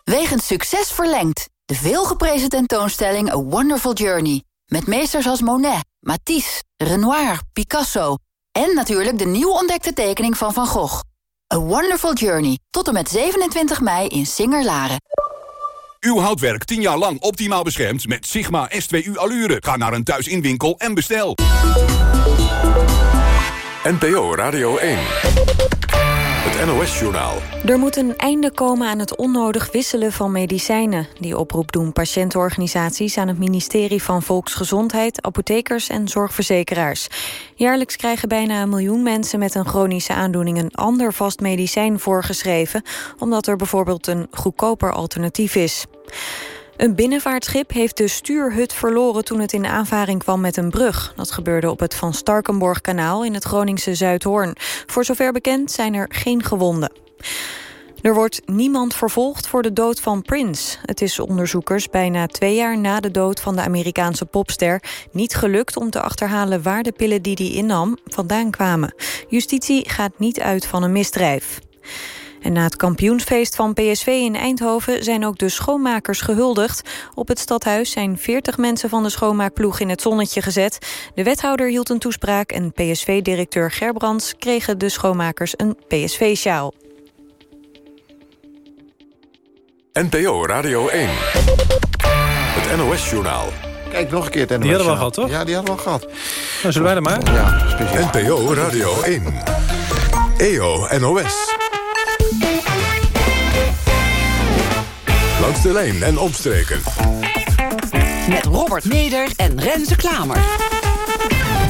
Wegens succes verlengd. De veelgeprezen tentoonstelling A Wonderful Journey. Met meesters als Monet, Matisse, Renoir, Picasso... en natuurlijk de nieuw ontdekte tekening van Van Gogh. A Wonderful Journey. Tot en met 27 mei in Singer-Laren. Uw houtwerk 10 jaar lang optimaal beschermd met Sigma S2U Allure. Ga naar een thuisinwinkel en bestel. NPO Radio 1. Er moet een einde komen aan het onnodig wisselen van medicijnen. Die oproep doen patiëntenorganisaties aan het ministerie van Volksgezondheid, apothekers en zorgverzekeraars. Jaarlijks krijgen bijna een miljoen mensen met een chronische aandoening een ander vast medicijn voorgeschreven, omdat er bijvoorbeeld een goedkoper alternatief is. Een binnenvaartschip heeft de stuurhut verloren toen het in aanvaring kwam met een brug. Dat gebeurde op het Van Starkenborg-kanaal in het Groningse Zuidhoorn. Voor zover bekend zijn er geen gewonden. Er wordt niemand vervolgd voor de dood van Prince. Het is onderzoekers bijna twee jaar na de dood van de Amerikaanse popster... niet gelukt om te achterhalen waar de pillen die hij innam vandaan kwamen. Justitie gaat niet uit van een misdrijf. En na het kampioensfeest van PSV in Eindhoven zijn ook de schoonmakers gehuldigd. Op het stadhuis zijn 40 mensen van de schoonmaakploeg in het zonnetje gezet. De wethouder hield een toespraak en PSV-directeur Gerbrands kregen de schoonmakers een PSV-sjaal. NPO Radio 1. Het NOS-journaal. Kijk, nog een keer het NOS. Die hadden we al gehad, toch? Ja, die hadden we al gehad. Nou, zullen wij er maar? Ja, speciaal. NPO Radio 1. EO NOS. Langs de lijn en omstreken. Met Robert Meder en Renze Klamer.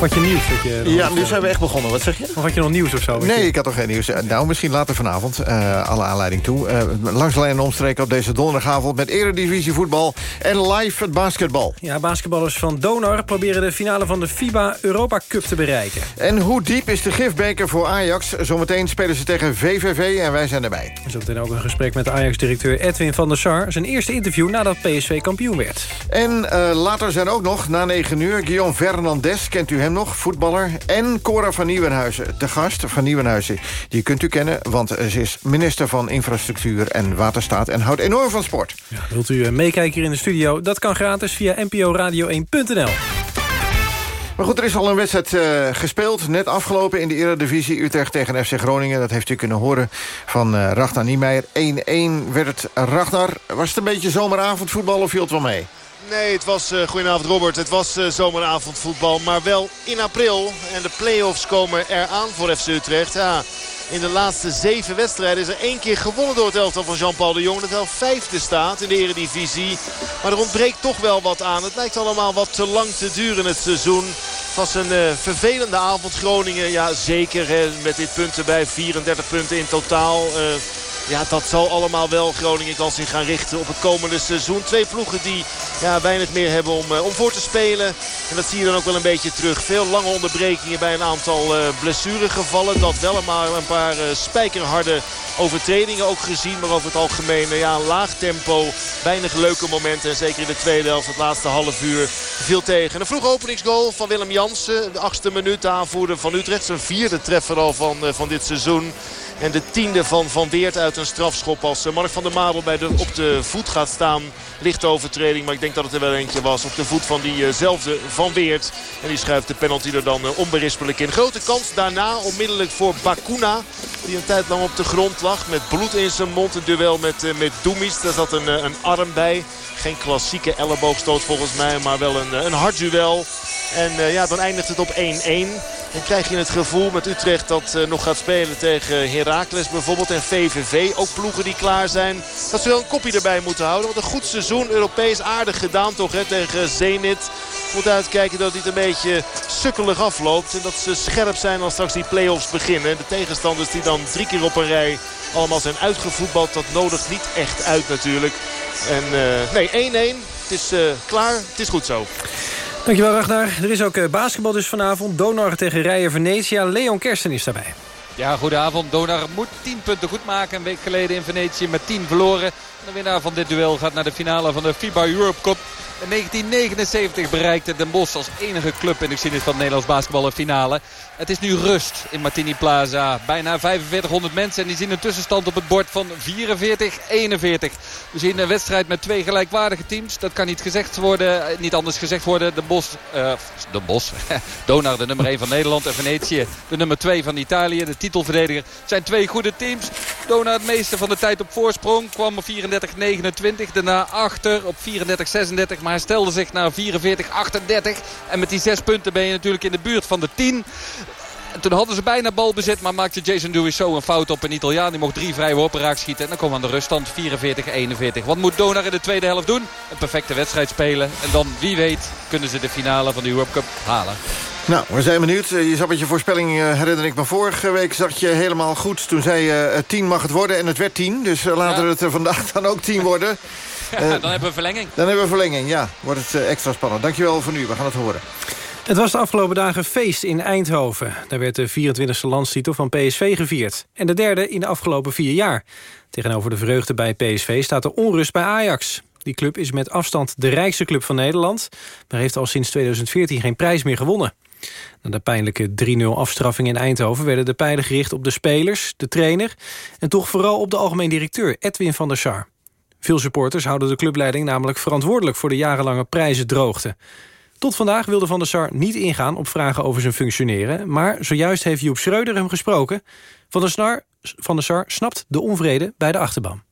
Had je nieuws? Dat je Ja, nu zijn we echt begonnen. Wat zeg je? Of had je nog nieuws of zo? Nee, ik had nog geen nieuws. Eh, Nou, misschien later vanavond. eh, alle aanleiding toe. Eh, langs de lijn en omstreken op deze donderdagavond... met eredivisie voetbal en live het basketbal. Ja, basketballers van Donar proberen de finale van de FIBA Europa Cup te bereiken. En hoe diep is de gifbeker voor Ajax? Zometeen spelen ze tegen VVV en wij zijn erbij. Zometeen ook een gesprek met de Ajax-directeur Edwin van der Sar. Zijn eerste interview nadat PSV kampioen werd. En eh, later zijn ook nog, na 9 uur... Guillaume Fernandes, kent u hem nog, voetballer... en Cora van Nieuwenhuizen, de gast van Nieuwenhuizen. Die kunt u kennen, want ze is minister van Infrastructuur en Waterstaat... en houdt enorm van sport. Ja, wilt u eh, meekijken hier in de studio? Dat kan gratis via nporadio1.nl. Maar goed, er is al een wedstrijd eh, gespeeld. Net afgelopen in de Eredivisie. Utrecht tegen FC Groningen. Dat heeft u kunnen horen van uh, Ragnar Niemeyer. 1-1 werd het Ragnar. Was het een beetje zomeravondvoetbal of viel het wel mee? Nee, het was, uh, goedenavond Robert, het was uh, zomeravondvoetbal, maar wel in april. En de play-offs komen eraan voor FC Utrecht. Ja, in de laatste zeven wedstrijden is er één keer gewonnen door het elftal van Jean-Paul de Jong. Dat wel vijfde staat in de eredivisie. Maar er ontbreekt toch wel wat aan. Het lijkt allemaal wat te lang te duren het seizoen. Het was een uh, vervelende avond. Groningen, ja zeker met dit punt erbij. 34 punten in totaal. Ja, dat zal allemaal wel Groningen kan zich gaan richten op het komende seizoen. Twee ploegen die ja, weinig meer hebben om, uh, om voor te spelen. En dat zie je dan ook wel een beetje terug. Veel lange onderbrekingen bij een aantal uh, blessuregevallen. Dat wel maar een paar uh, spijkerharde overtredingen ook gezien. Maar over het algemeen ja, laag tempo. Weinig leuke momenten. En zeker in de tweede helft, het laatste half uur, viel tegen. Een vroege openingsgoal van Willem Jansen. De achtste minuut, de aanvoerder van Utrecht. Zijn vierde treffer al van, van dit seizoen. En de tiende van Van Weert uit een strafschop als Mark van der Marel bij de, op de voet gaat staan. Lichte overtreding, maar ik denk dat het er wel eentje was. Op de voet van diezelfde Van Weert. En die schuift de penalty er dan onberispelijk in. Grote kans daarna onmiddellijk voor Bakuna. Die een tijd lang op de grond lag met bloed in zijn mond. Een duel met, met Doumis. Daar zat een, een arm bij. Geen klassieke elleboogstoot volgens mij, maar wel een, een hard duel. En ja, dan eindigt het op 1-1. Dan krijg je het gevoel met Utrecht dat nog gaat spelen tegen Heracles bijvoorbeeld. En VVV, ook ploegen die klaar zijn. Dat ze wel een kopje erbij moeten houden. Want een goed Europees aardig gedaan toch hè, tegen Zenit. Moet uitkijken dat niet een beetje sukkelig afloopt. En dat ze scherp zijn als straks die play-offs beginnen. De tegenstanders die dan drie keer op een rij allemaal zijn uitgevoetbald. Dat nodigt niet echt uit natuurlijk. En uh, nee, 1-1. Het is uh, klaar. Het is goed zo. Dankjewel Ragnar. Er is ook uh, basketbal dus vanavond. Donar tegen Rijer Venetia. Leon Kersten is daarbij. Ja, goedenavond. Donar moet 10 punten goed maken. Een week geleden in Venetië met 10 verloren. De winnaar van dit duel gaat naar de finale van de FIBA Europe Cup. In 1979 bereikte Den Bosch als enige club in de geschiedenis van Nederlands basketbal een finale. Het is nu rust in Martini Plaza. Bijna 4500 mensen en die zien een tussenstand op het bord van 44-41. We zien een wedstrijd met twee gelijkwaardige teams. Dat kan niet gezegd worden, eh, niet anders gezegd worden. De Bos, uh, de Bos, Donar de nummer 1 van Nederland en Venetië de nummer 2 van Italië. De titelverdediger zijn twee goede teams. Donar het meeste van de tijd op voorsprong. Kwam op 34-29. Daarna achter op 34-36. Maar stelde zich naar 44-38. En met die zes punten ben je natuurlijk in de buurt van de 10. En toen hadden ze bijna balbezit, maar maakte Jason Dewey zo een fout op een Italiaan. Die mocht drie vrije worpen raak schieten. En dan komen we aan de ruststand 44-41. Wat moet Donar in de tweede helft doen? Een perfecte wedstrijd spelen. En dan, wie weet, kunnen ze de finale van de Europe Cup halen. Nou, we zijn benieuwd. Eh, je zat met je voorspelling, uh, herinner ik me. Vorige week zat je helemaal goed. Toen zei je, uh, 10 mag het worden en het werd 10. Dus laten ja. het er vandaag dan ook 10 worden. Ja, dan hebben we verlenging. Dan hebben we verlenging, ja. Wordt het extra spannend. Dankjewel voor nu. We gaan het horen. Het was de afgelopen dagen feest in Eindhoven. Daar werd de 24e landstitel van PSV gevierd. En de derde in de afgelopen vier jaar. Tegenover de vreugde bij PSV staat de onrust bij Ajax. Die club is met afstand de rijkste club van Nederland... maar heeft al sinds 2014 geen prijs meer gewonnen. Na de pijnlijke 3-0 afstraffing in Eindhoven... werden de pijlen gericht op de spelers, de trainer... en toch vooral op de algemeen directeur Edwin van der Sar. Veel supporters houden de clubleiding namelijk verantwoordelijk... voor de jarenlange prijzendroogte. Tot vandaag wilde Van der Sar niet ingaan op vragen over zijn functioneren... maar zojuist heeft Joep Schreuder hem gesproken. Van der, Sar, van der Sar snapt de onvrede bij de achterban.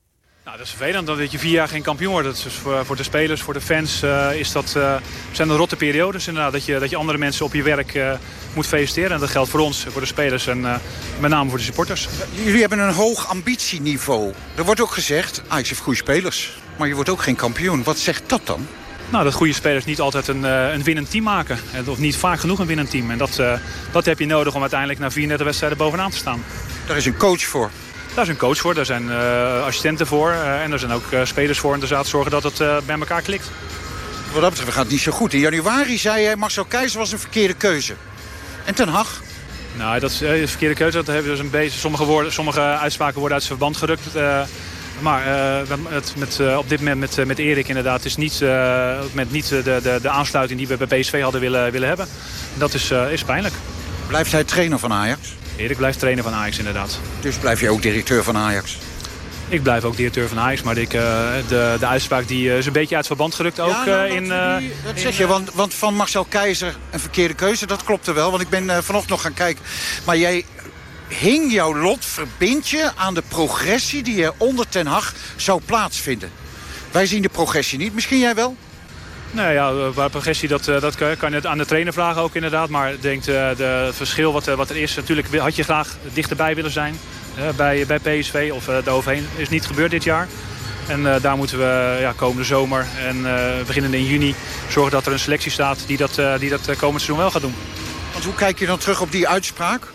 Nou, dat is vervelend dat je vier jaar geen kampioen wordt. Dat is voor, voor de spelers, voor de fans uh, is dat, uh, zijn de rotte periodes. Inderdaad, dat, je, dat je andere mensen op je werk uh, moet feliciteren. En dat geldt voor ons, voor de spelers en met name voor de supporters. Jullie hebben een hoog ambitieniveau. Er wordt ook gezegd, Ajax heeft goede spelers. Maar je wordt ook geen kampioen. Wat zegt dat dan? Nou, dat goede spelers niet altijd een, een winnend team maken. Of niet vaak genoeg een winnend team. En dat, dat heb je nodig om uiteindelijk na 34 wedstrijden bovenaan te staan. Daar is een coach voor. Daar is een coach voor, daar zijn uh, assistenten voor uh, en er zijn ook uh, spelers voor. En de zaad zorgen dat het bij elkaar klikt. Wat dat betreft gaat het niet zo goed. In januari zei hij Marcel Keizer was een verkeerde keuze. En Ten Hag? Nou, dat is een verkeerde keuze. Dat hebben dus een beetje, sommige, woorden, sommige uitspraken worden uit zijn verband gerukt. Maar het, met, op dit moment met, met Erik inderdaad is niet, met niet de, de, de aansluiting die we bij PSV hadden willen, willen hebben. Dat is, is pijnlijk. Blijft hij trainer van Ajax? Erik blijft trainer van Ajax inderdaad. Dus blijf je ook directeur van Ajax? Ik blijf ook directeur van Ajax, maar ik, uh, de, de uitspraak die uh, is een beetje uit verband gerukt ook ja, nou, in... Dat zeg je, want, want van Marcel Keizer een verkeerde keuze, dat klopte wel. Want ik ben vanochtend nog gaan kijken. Maar jij hing jouw lot, verbind je aan de progressie die er onder Ten Hag zou plaatsvinden. Wij zien de progressie niet, misschien jij wel? Nou ja, waar progressie, dat, dat kan je aan de trainer vragen ook inderdaad. Maar ik denk de verschil wat, wat er is, natuurlijk had je graag dichterbij willen zijn bij, bij PSV. Of daaroverheen is niet gebeurd dit jaar. En uh, daar moeten we ja, komende zomer en uh, beginnende in juni zorgen dat er een selectie staat die dat, uh, die dat komend seizoen wel gaat doen. Want hoe kijk je dan terug op die uitspraak?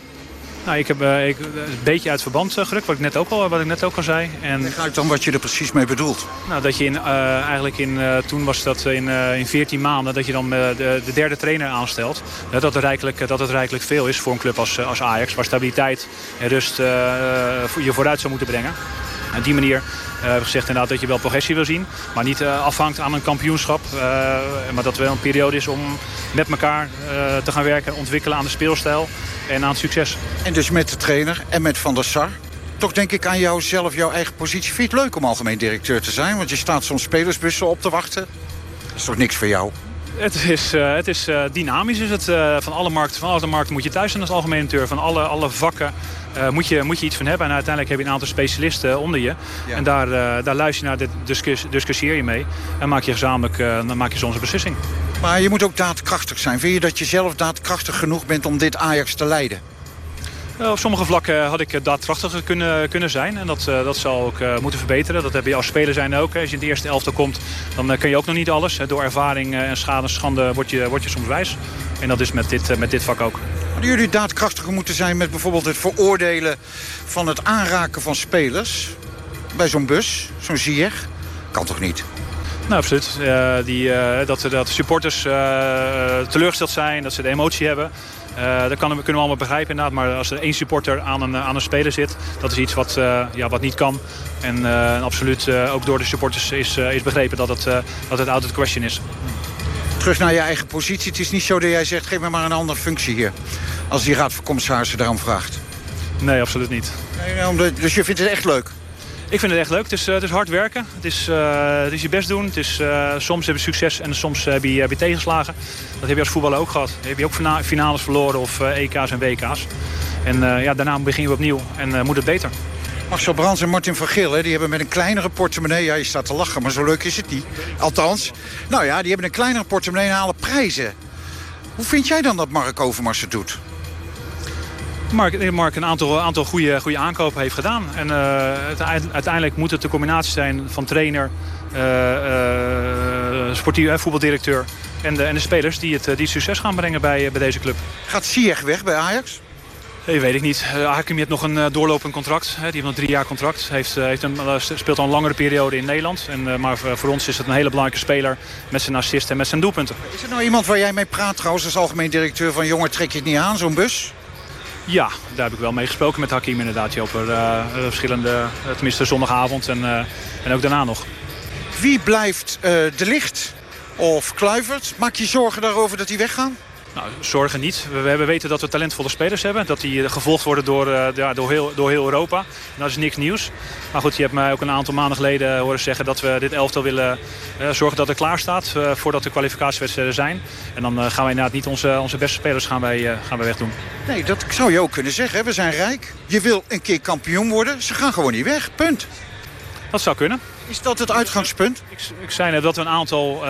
Nou, ik heb ik, een beetje uit verband gerukt, wat ik net ook al, wat ik net ook al zei. En Begrijp dan wat je er precies mee bedoelt? Nou, dat je in, eigenlijk in, toen was dat in, in 14 maanden, dat je dan de, de derde trainer aanstelt. dat, het rijkelijk, dat het rijkelijk veel is voor een club als, als Ajax, waar stabiliteit en rust je vooruit zou moeten brengen. Op die manier hebben we gezegd inderdaad dat je wel progressie wil zien. Maar niet uh, afhangt aan een kampioenschap. Uh, maar dat wel een periode is om met elkaar te gaan werken. Ontwikkelen aan de speelstijl en aan het succes. En dus met de trainer en met Van der Sar. Toch denk ik aan jou zelf, jouw eigen positie. Vind je het leuk om algemeen directeur te zijn? Want je staat soms spelersbussen op te wachten. Dat is toch niks voor jou? Het is, uh, het is uh, dynamisch. Is het, uh, van alle markten, van alle markten moet je thuis zijn als algemene directeur. Van alle, alle vakken moet, je, moet je iets van hebben. En uiteindelijk heb je een aantal specialisten onder je. Ja. En daar, daar luister je naar, dit, discuss, discussieer je mee. En maak je gezamenlijk dan maak je soms een beslissing. Maar je moet ook daadkrachtig zijn. Vind je dat je zelf daadkrachtig genoeg bent om dit Ajax te leiden? Op sommige vlakken had ik daadkrachtiger kunnen, kunnen zijn. En dat, dat zal ook moeten verbeteren. Dat heb je als speler zijn ook. Als je in de eerste elftal komt, dan kun je ook nog niet alles. Door ervaring en schade en schande word je, word je soms wijs. En dat is met dit, met dit vak ook. Hadden jullie daadkrachtiger moeten zijn met bijvoorbeeld het veroordelen... van het aanraken van spelers bij zo'n bus, zo'n zier? Kan toch niet? Nou, absoluut. Uh, die, uh, dat, dat supporters uh, teleurgesteld zijn, dat ze de emotie hebben. Dat kan, kunnen we allemaal begrijpen inderdaad. Maar als er één supporter aan een, aan een speler zit, dat is iets wat, ja, wat niet kan. En absoluut ook door de supporters is, is begrepen dat het, dat het out of the question is. Terug naar je eigen positie. Het is niet zo dat jij zegt, geef me maar een andere functie hier. Als die raad van commissarissen daarom vraagt. Nee, absoluut niet. Nee, dus je vindt het echt leuk? Ik vind het echt leuk. Het is, het is hard werken. Het is, uh, het is je best doen. Het is, uh, soms heb je succes en soms heb je, heb je tegenslagen. Dat heb je als voetballer ook gehad. heb je ook finales verloren of EK's en WK's. En ja, daarna begin je opnieuw en moet het beter. Marcel Brands en Martin van Geel, hè, die hebben met een kleinere portemonnee... ja, je staat te lachen, maar zo leuk is het niet. Althans, nou ja, die hebben een kleinere portemonnee en halen prijzen. Hoe vind jij dan dat Mark Overmars het doet? Mark, Mark een aantal, aantal goede, goede aankopen heeft gedaan. En uh, uiteindelijk moet het de combinatie zijn van trainer, sportief voetbaldirecteur en de, en de spelers die het, die succes gaan brengen bij, bij deze club. Gaat Ziyech weg bij Ajax? Nee, weet ik niet. Hakimi heeft nog een doorlopend contract. Die heeft nog drie jaar contract. Heeft, heeft een, speelt al een langere periode in Nederland. En, maar voor ons is het een hele belangrijke speler met zijn assist en met zijn doelpunten. Is er nou iemand waar jij mee praat trouwens als algemeen directeur van... jongen, trek je het niet aan, zo'n bus? Ja, daar heb ik wel mee gesproken met Hakim inderdaad. Over uh, verschillende, tenminste zondagavond en, en ook daarna nog. Wie blijft de licht of Kluivert? Maak je zorgen daarover dat die weggaan? Nou, zorgen niet. We, we weten dat we talentvolle spelers hebben. Dat die gevolgd worden door, uh, ja, door, heel, door heel Europa. En dat is niks nieuws. Maar goed, je hebt mij ook een aantal maanden geleden horen zeggen... dat we dit elftal willen uh, zorgen dat het klaar staat... Uh, voordat de kwalificatiewedstrijden zijn. En dan gaan wij inderdaad niet onze, onze beste spelers gaan wij, gaan wij wegdoen. Nee, dat zou je ook kunnen zeggen. We zijn rijk. Je wil een keer kampioen worden. Ze gaan gewoon niet weg. Punt. Dat zou kunnen. Is dat het uitgangspunt? Ik, ik zei net dat we een aantal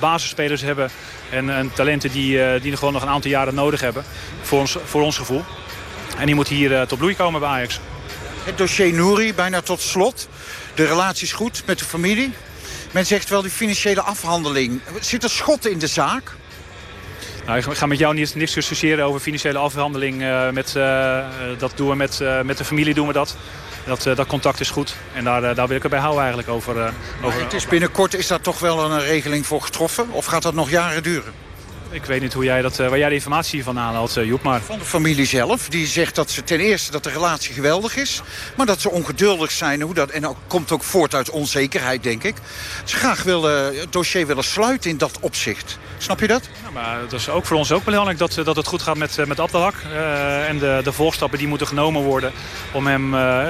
basisspelers hebben... En, en talenten die, uh, die gewoon nog een aantal jaren nodig hebben. Voor ons, voor ons gevoel. En die moet hier uh, tot bloei komen bij Ajax. Het dossier Nouri, bijna tot slot. De relatie is goed met de familie. Men zegt wel die financiële afhandeling. Zit er schot in de zaak? Nou, ik ga met jou niet, niks discussiëren over financiële afhandeling. Uh, met, dat doen we met, met de familie doen we dat. Dat, dat contact is goed. En daar, daar wil ik erbij houden eigenlijk over. over het is binnenkort is daar toch wel een regeling voor getroffen? Of gaat dat nog jaren duren? Ik weet niet hoe jij dat, waar jij de informatie van aanhaalt, Joep. Maar... Van de familie zelf. Die zegt dat ze ten eerste dat de relatie geweldig is. Maar dat ze ongeduldig zijn. Hoe dat, en dat komt ook voort uit onzekerheid, denk ik. Ze graag willen, het dossier willen sluiten in dat opzicht. Snap je dat? Ja, maar dat is ook voor ons ook belangrijk dat, dat het goed gaat met, met Abdelhak. Uh, en de, de volgstappen die moeten genomen worden om hem uh,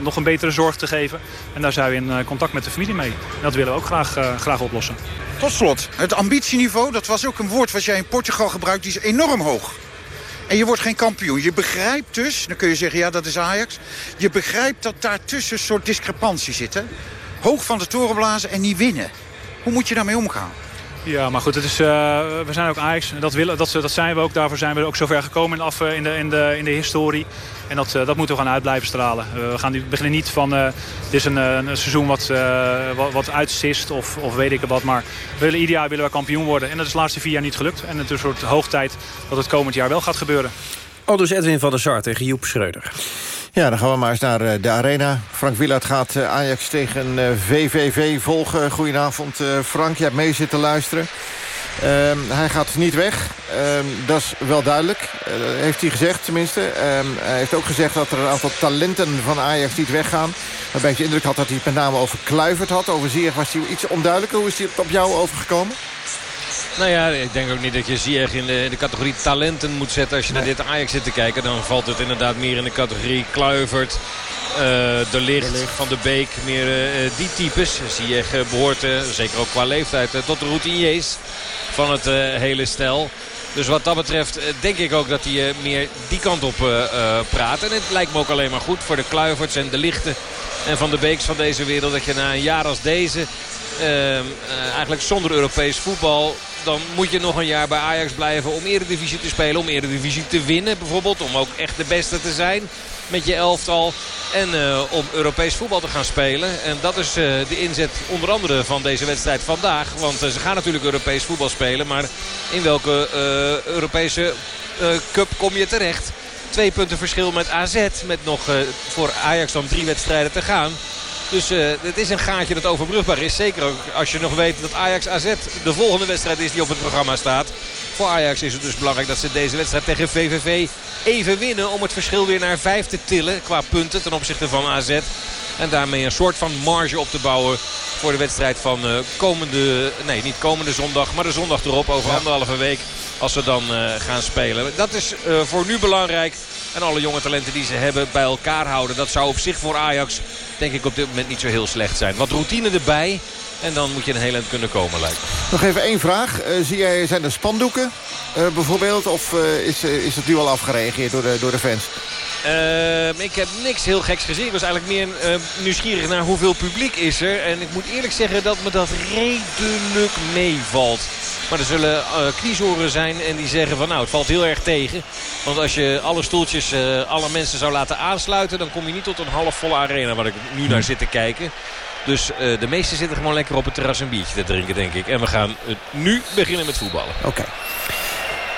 nog een betere zorg te geven. En daar zijn we in contact met de familie mee. En dat willen we ook graag, graag oplossen. Tot slot, het ambitieniveau, dat was ook een woord wat jij in Portugal gebruikt, die is enorm hoog. En je wordt geen kampioen. Je begrijpt dus, dan kun je zeggen, ja, dat is Ajax. Je begrijpt dat daartussen een soort discrepantie zit, hè? Hoog van de toren blazen en niet winnen. Hoe moet je daarmee omgaan? Ja, maar goed, het is, uh, we zijn ook Ajax. Dat, willen, dat, dat zijn we ook. Daarvoor zijn we ook zover gekomen in, af, in, de, in, de, in de historie. En dat, uh, dat moeten we gaan uit blijven stralen. Uh, we gaan beginnen niet van, dit is een, een seizoen wat, wat, wat uitsist of, of weet ik wat. Maar we willen, ieder jaar willen we kampioen worden. En dat is de laatste vier jaar niet gelukt. En het is een soort hoog tijd dat het komend jaar wel gaat gebeuren. Al dus Edwin van der Sar tegen Joep Schreuder. Ja, dan gaan we maar eens naar de arena. Frank Willard gaat Ajax tegen VVV volgen. Goedenavond Frank, je hebt mee zitten luisteren. Um, hij gaat niet weg. Um, dat is wel duidelijk. Uh, heeft hij gezegd tenminste. Um, hij heeft ook gezegd dat er een aantal talenten van Ajax niet weggaan. Ik de indruk had dat hij het met name over Kluivert had. Over Ziyech was hij iets onduidelijker. Hoe is hij op jou overgekomen? Nou ja, ik denk ook niet dat je Ziyech in de, in de categorie talenten moet zetten. Als je nee. naar dit Ajax zit te kijken, dan valt het inderdaad meer in de categorie Kluivert. Uh, de, licht, de Van de Beek, meer uh, die types. Ziyech uh, behoort, zeker ook qua leeftijd, tot de routiniers van het hele stel. Dus wat dat betreft denk ik ook dat hij meer die kant op praat. En het lijkt me ook alleen maar goed voor de Kluiverts en de Lichten en Van de Beeks van deze wereld. Dat je na een jaar als deze eigenlijk zonder Europees voetbal dan moet je nog een jaar bij Ajax blijven om Eredivisie te spelen. Om Eredivisie te winnen bijvoorbeeld. Om ook echt de beste te zijn met je elftal. En uh, om Europees voetbal te gaan spelen. En dat is uh, de inzet onder andere van deze wedstrijd vandaag. Want uh, ze gaan natuurlijk Europees voetbal spelen. Maar in welke Europese cup kom je terecht? Twee punten verschil met AZ. Met nog voor Ajax dan drie wedstrijden te gaan. Dus uh, het is een gaatje dat overbrugbaar is. Zeker ook als je nog weet dat Ajax AZ de volgende wedstrijd is die op het programma staat. Voor Ajax is het dus belangrijk dat ze deze wedstrijd tegen VVV even winnen... om het verschil weer naar vijf te tillen qua punten ten opzichte van AZ. En daarmee een soort van marge op te bouwen voor de wedstrijd van uh, komende... Nee, niet komende zondag, maar de zondag erop over anderhalve week. Als we dan uh, gaan spelen. Dat is uh, voor nu belangrijk. En alle jonge talenten die ze hebben bij elkaar houden. Dat zou op zich voor Ajax denk ik op dit moment niet zo heel slecht zijn. Wat routine erbij. En dan moet je een heel eind kunnen komen lijkt Nog even één vraag. Uh, zie jij, zijn er spandoeken uh, bijvoorbeeld? Of uh, is, is het nu al afgereageerd door de, door de fans? Uh, ik heb niks heel geks gezien. Ik was eigenlijk meer nieuwsgierig naar hoeveel publiek is er. En ik moet eerlijk zeggen dat me dat redelijk meevalt. Maar er zullen kniezoren zijn en die zeggen van nou het valt heel erg tegen. Want als je alle stoeltjes, alle mensen zou laten aansluiten... dan kom je niet tot een halfvolle arena waar ik nu naar zit te kijken. Dus uh, de meesten zitten gewoon lekker op het terras een biertje te drinken, denk ik. En we gaan uh, nu beginnen met voetballen. Oké.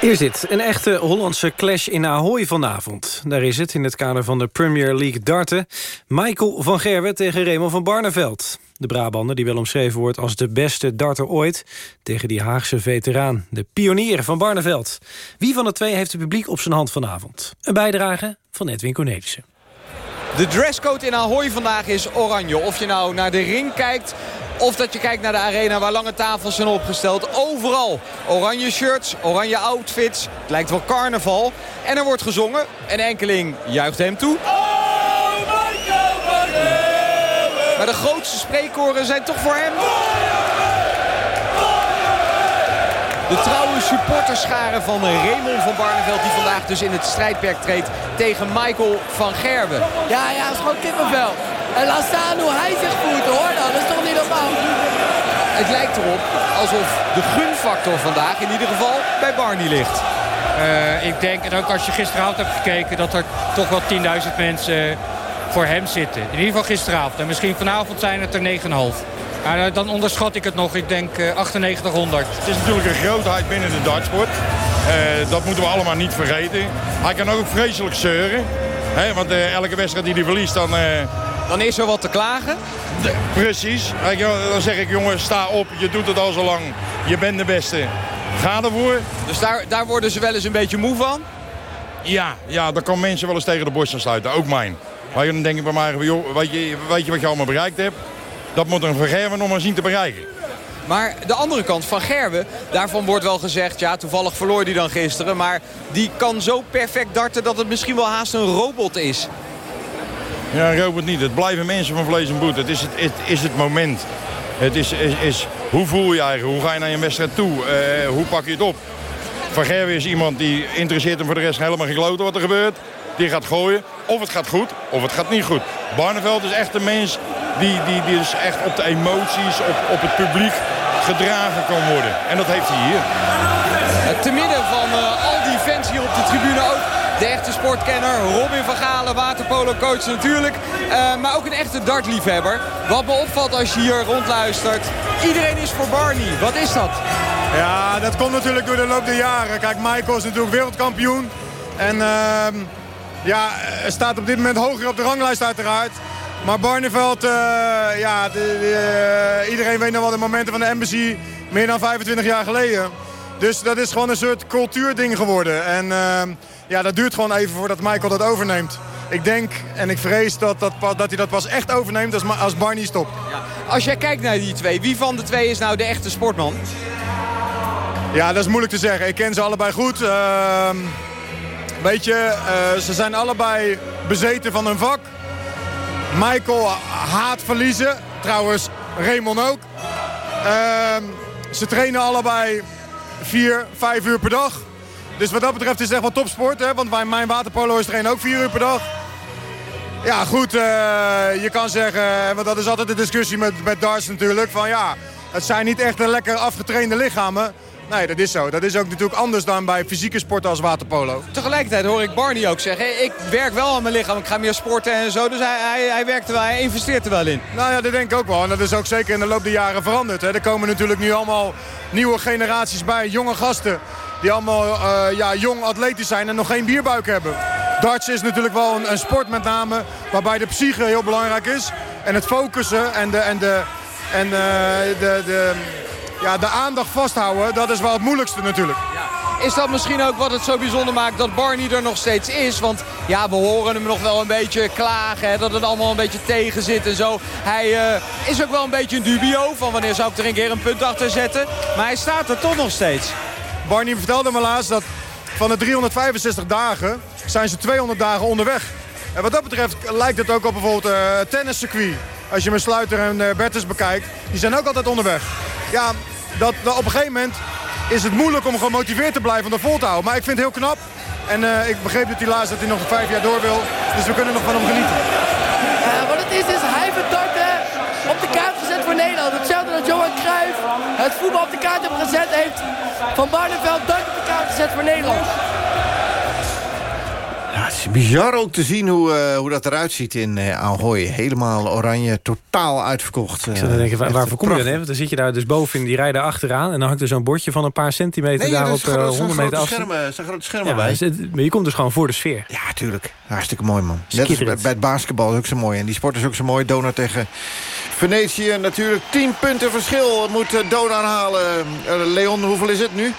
Eerst dit, een echte Hollandse clash in Ahoy vanavond. Daar is het in het kader van de Premier League darten. Michael van Gerwen tegen Raymond van Barneveld. De Brabander, die wel omschreven wordt als de beste darter ooit... tegen die Haagse veteraan, de pionier van Barneveld. Wie van de twee heeft het publiek op zijn hand vanavond? Een bijdrage van Edwin Cornelissen. De dresscode in Ahoy vandaag is oranje. Of je nou naar de ring kijkt of dat je kijkt naar de arena waar lange tafels zijn opgesteld. Overal oranje shirts, oranje outfits. Het lijkt wel carnaval. En er wordt gezongen. En enkeling juicht hem toe. Maar de grootste spreekkoren zijn toch voor hem... De trouwe supporterscharen van Raymond van Barneveld... die vandaag dus in het strijdperk treedt tegen Michael van Gerwen. Ja, ja, het is gewoon kippenvel. En laat staan hoe hij zich voelt, hoor nou. Dat is toch niet normaal. Het lijkt erop alsof de gunfactor vandaag in ieder geval bij Barney ligt. Uh, ik denk, en ook als je gisteravond hebt gekeken... dat er toch wel 10.000 mensen voor hem zitten. In ieder geval gisteravond. En misschien vanavond zijn het er 9,5. Ja, dan onderschat ik het nog. Ik denk uh, 9800. Het is natuurlijk een grootheid binnen de dartsport. Uh, dat moeten we allemaal niet vergeten. Hij kan ook vreselijk zeuren. Hè, want uh, elke wedstrijd die hij verliest, dan... Dan is er wat te klagen? De, precies. Dan zeg ik, jongen, sta op. Je doet het al zo lang. Je bent de beste. Ga ervoor. Dus daar, daar worden ze wel eens een beetje moe van? Ja, ja, daar kan mensen wel eens tegen de borst aan sluiten. Ook mijn. Maar dan denk ik bij mij, joh, weet, je, weet je wat je allemaal bereikt hebt? Dat moet een Van Gerwen nog maar zien te bereiken. Maar de andere kant van Gerwen, daarvan wordt wel gezegd... ja, toevallig verloor hij dan gisteren... maar die kan zo perfect darten dat het misschien wel haast een robot is. Ja, robot niet. Het blijven mensen van vlees en bloed. Het is het, het, is het moment. Het is, is, is, hoe voel je eigenlijk? Hoe ga je naar je wedstrijd toe? Uh, hoe pak je het op? Van Gerwen is iemand die interesseert hem voor de rest helemaal geen kloten wat er gebeurt. Die gaat gooien. Of het gaat goed, of het gaat niet goed. Barneveld is echt een mens die, die, die dus echt op de emoties, op, op het publiek gedragen kan worden. En dat heeft hij hier. Te midden van uh, al die fans hier op de tribune ook. De echte sportkenner, Robin van Galen, waterpolo-coach natuurlijk. Uh, maar ook een echte dartliefhebber. Wat me opvalt als je hier rondluistert. Iedereen is voor Barney. Wat is dat? Ja, dat komt natuurlijk door de loop der jaren. Kijk, Michael is natuurlijk wereldkampioen. En uh, ja, staat op dit moment hoger op de ranglijst uiteraard. Maar Barneveld, uh, ja, de, de, uh, iedereen weet nog wel de momenten van de embassy meer dan 25 jaar geleden. Dus dat is gewoon een soort cultuurding geworden. En uh, ja, dat duurt gewoon even voordat Michael dat overneemt. Ik denk en ik vrees dat, dat, dat hij dat pas echt overneemt als, als Barney stopt. Ja. Als jij kijkt naar die twee, wie van de twee is nou de echte sportman? Ja, dat is moeilijk te zeggen. Ik ken ze allebei goed. Ehm, weet je, ze zijn allebei bezeten van hun vak. Michael haat verliezen. Trouwens, Raymond ook. Uh, ze trainen allebei vier, vijf uur per dag. Dus wat dat betreft is het echt wel topsport. Hè? Want bij mijn waterpolo's trainen ook vier uur per dag. Ja, goed. Uh, je kan zeggen, want dat is altijd de discussie met, met darts natuurlijk. Van ja, het zijn niet echt een lekker afgetrainde lichamen. Nee, dat is zo. Dat is ook natuurlijk anders dan bij fysieke sporten als waterpolo. Tegelijkertijd hoor ik Barney ook zeggen... ik werk wel aan mijn lichaam, ik ga meer sporten en zo. Dus hij, hij, hij werkt er wel, hij investeert er wel in. Nou ja, dat denk ik ook wel. En dat is ook zeker in de loop der jaren veranderd. Hè. Er komen natuurlijk nu allemaal nieuwe generaties bij, jonge gasten... die allemaal uh, ja, jong atletisch zijn en nog geen bierbuik hebben. Darts is natuurlijk wel een, een sport met name... waarbij de psyche heel belangrijk is. En het focussen en de... En de en, uh, de, de ja, de aandacht vasthouden, dat is wel het moeilijkste natuurlijk. Ja. is dat misschien ook wat het zo bijzonder maakt dat Barney er nog steeds is. Want ja, we horen hem nog wel een beetje klagen. Hè, dat het allemaal een beetje tegen zit en zo. Hij uh, is ook wel een beetje een dubio van wanneer zou ik er een keer een punt achter zetten. Maar hij staat er toch nog steeds. Barney vertelde me laatst dat van de 365 dagen zijn ze 200 dagen onderweg. En wat dat betreft lijkt het ook op bijvoorbeeld uh, tenniscircuit. Als je mijn Sluiter en uh, bekijkt, die zijn ook altijd onderweg. Ja, dat, op een gegeven moment is het moeilijk om gemotiveerd te blijven om dat vol te houden. Maar ik vind het heel knap. En uh, ik begreep dat hij laatst dat hij nog vijf jaar door wil. Dus we kunnen nog van hem genieten. Uh, wat het is, is hij bedankt op de kaart gezet voor Nederland. Hetzelfde dat Johan Cruijff het voetbal op de kaart heeft gezet heeft. Van Barneveld dank op de kaart gezet voor Nederland. Is bizar ook te zien hoe, uh, hoe dat eruit ziet in uh, Ahoy. Helemaal oranje, totaal uitverkocht. Uh, ik zou denken, waar, waarvoor kom je dan? Hè? Want dan zit je daar dus boven in die rijden achteraan... en dan hangt er zo'n bordje van een paar centimeter nee, daar ja, op uh, 100 meter afstand. Schermen, zijn grote schermen ja, bij. Dus het, maar je komt dus gewoon voor de sfeer. Ja, tuurlijk. Hartstikke mooi, man. Net als bij, bij, het basketbal is ook zo mooi. En die sport is ook zo mooi. Donar tegen Venetië. Natuurlijk 10 punten verschil moet Donar halen. Leon, hoeveel is het nu?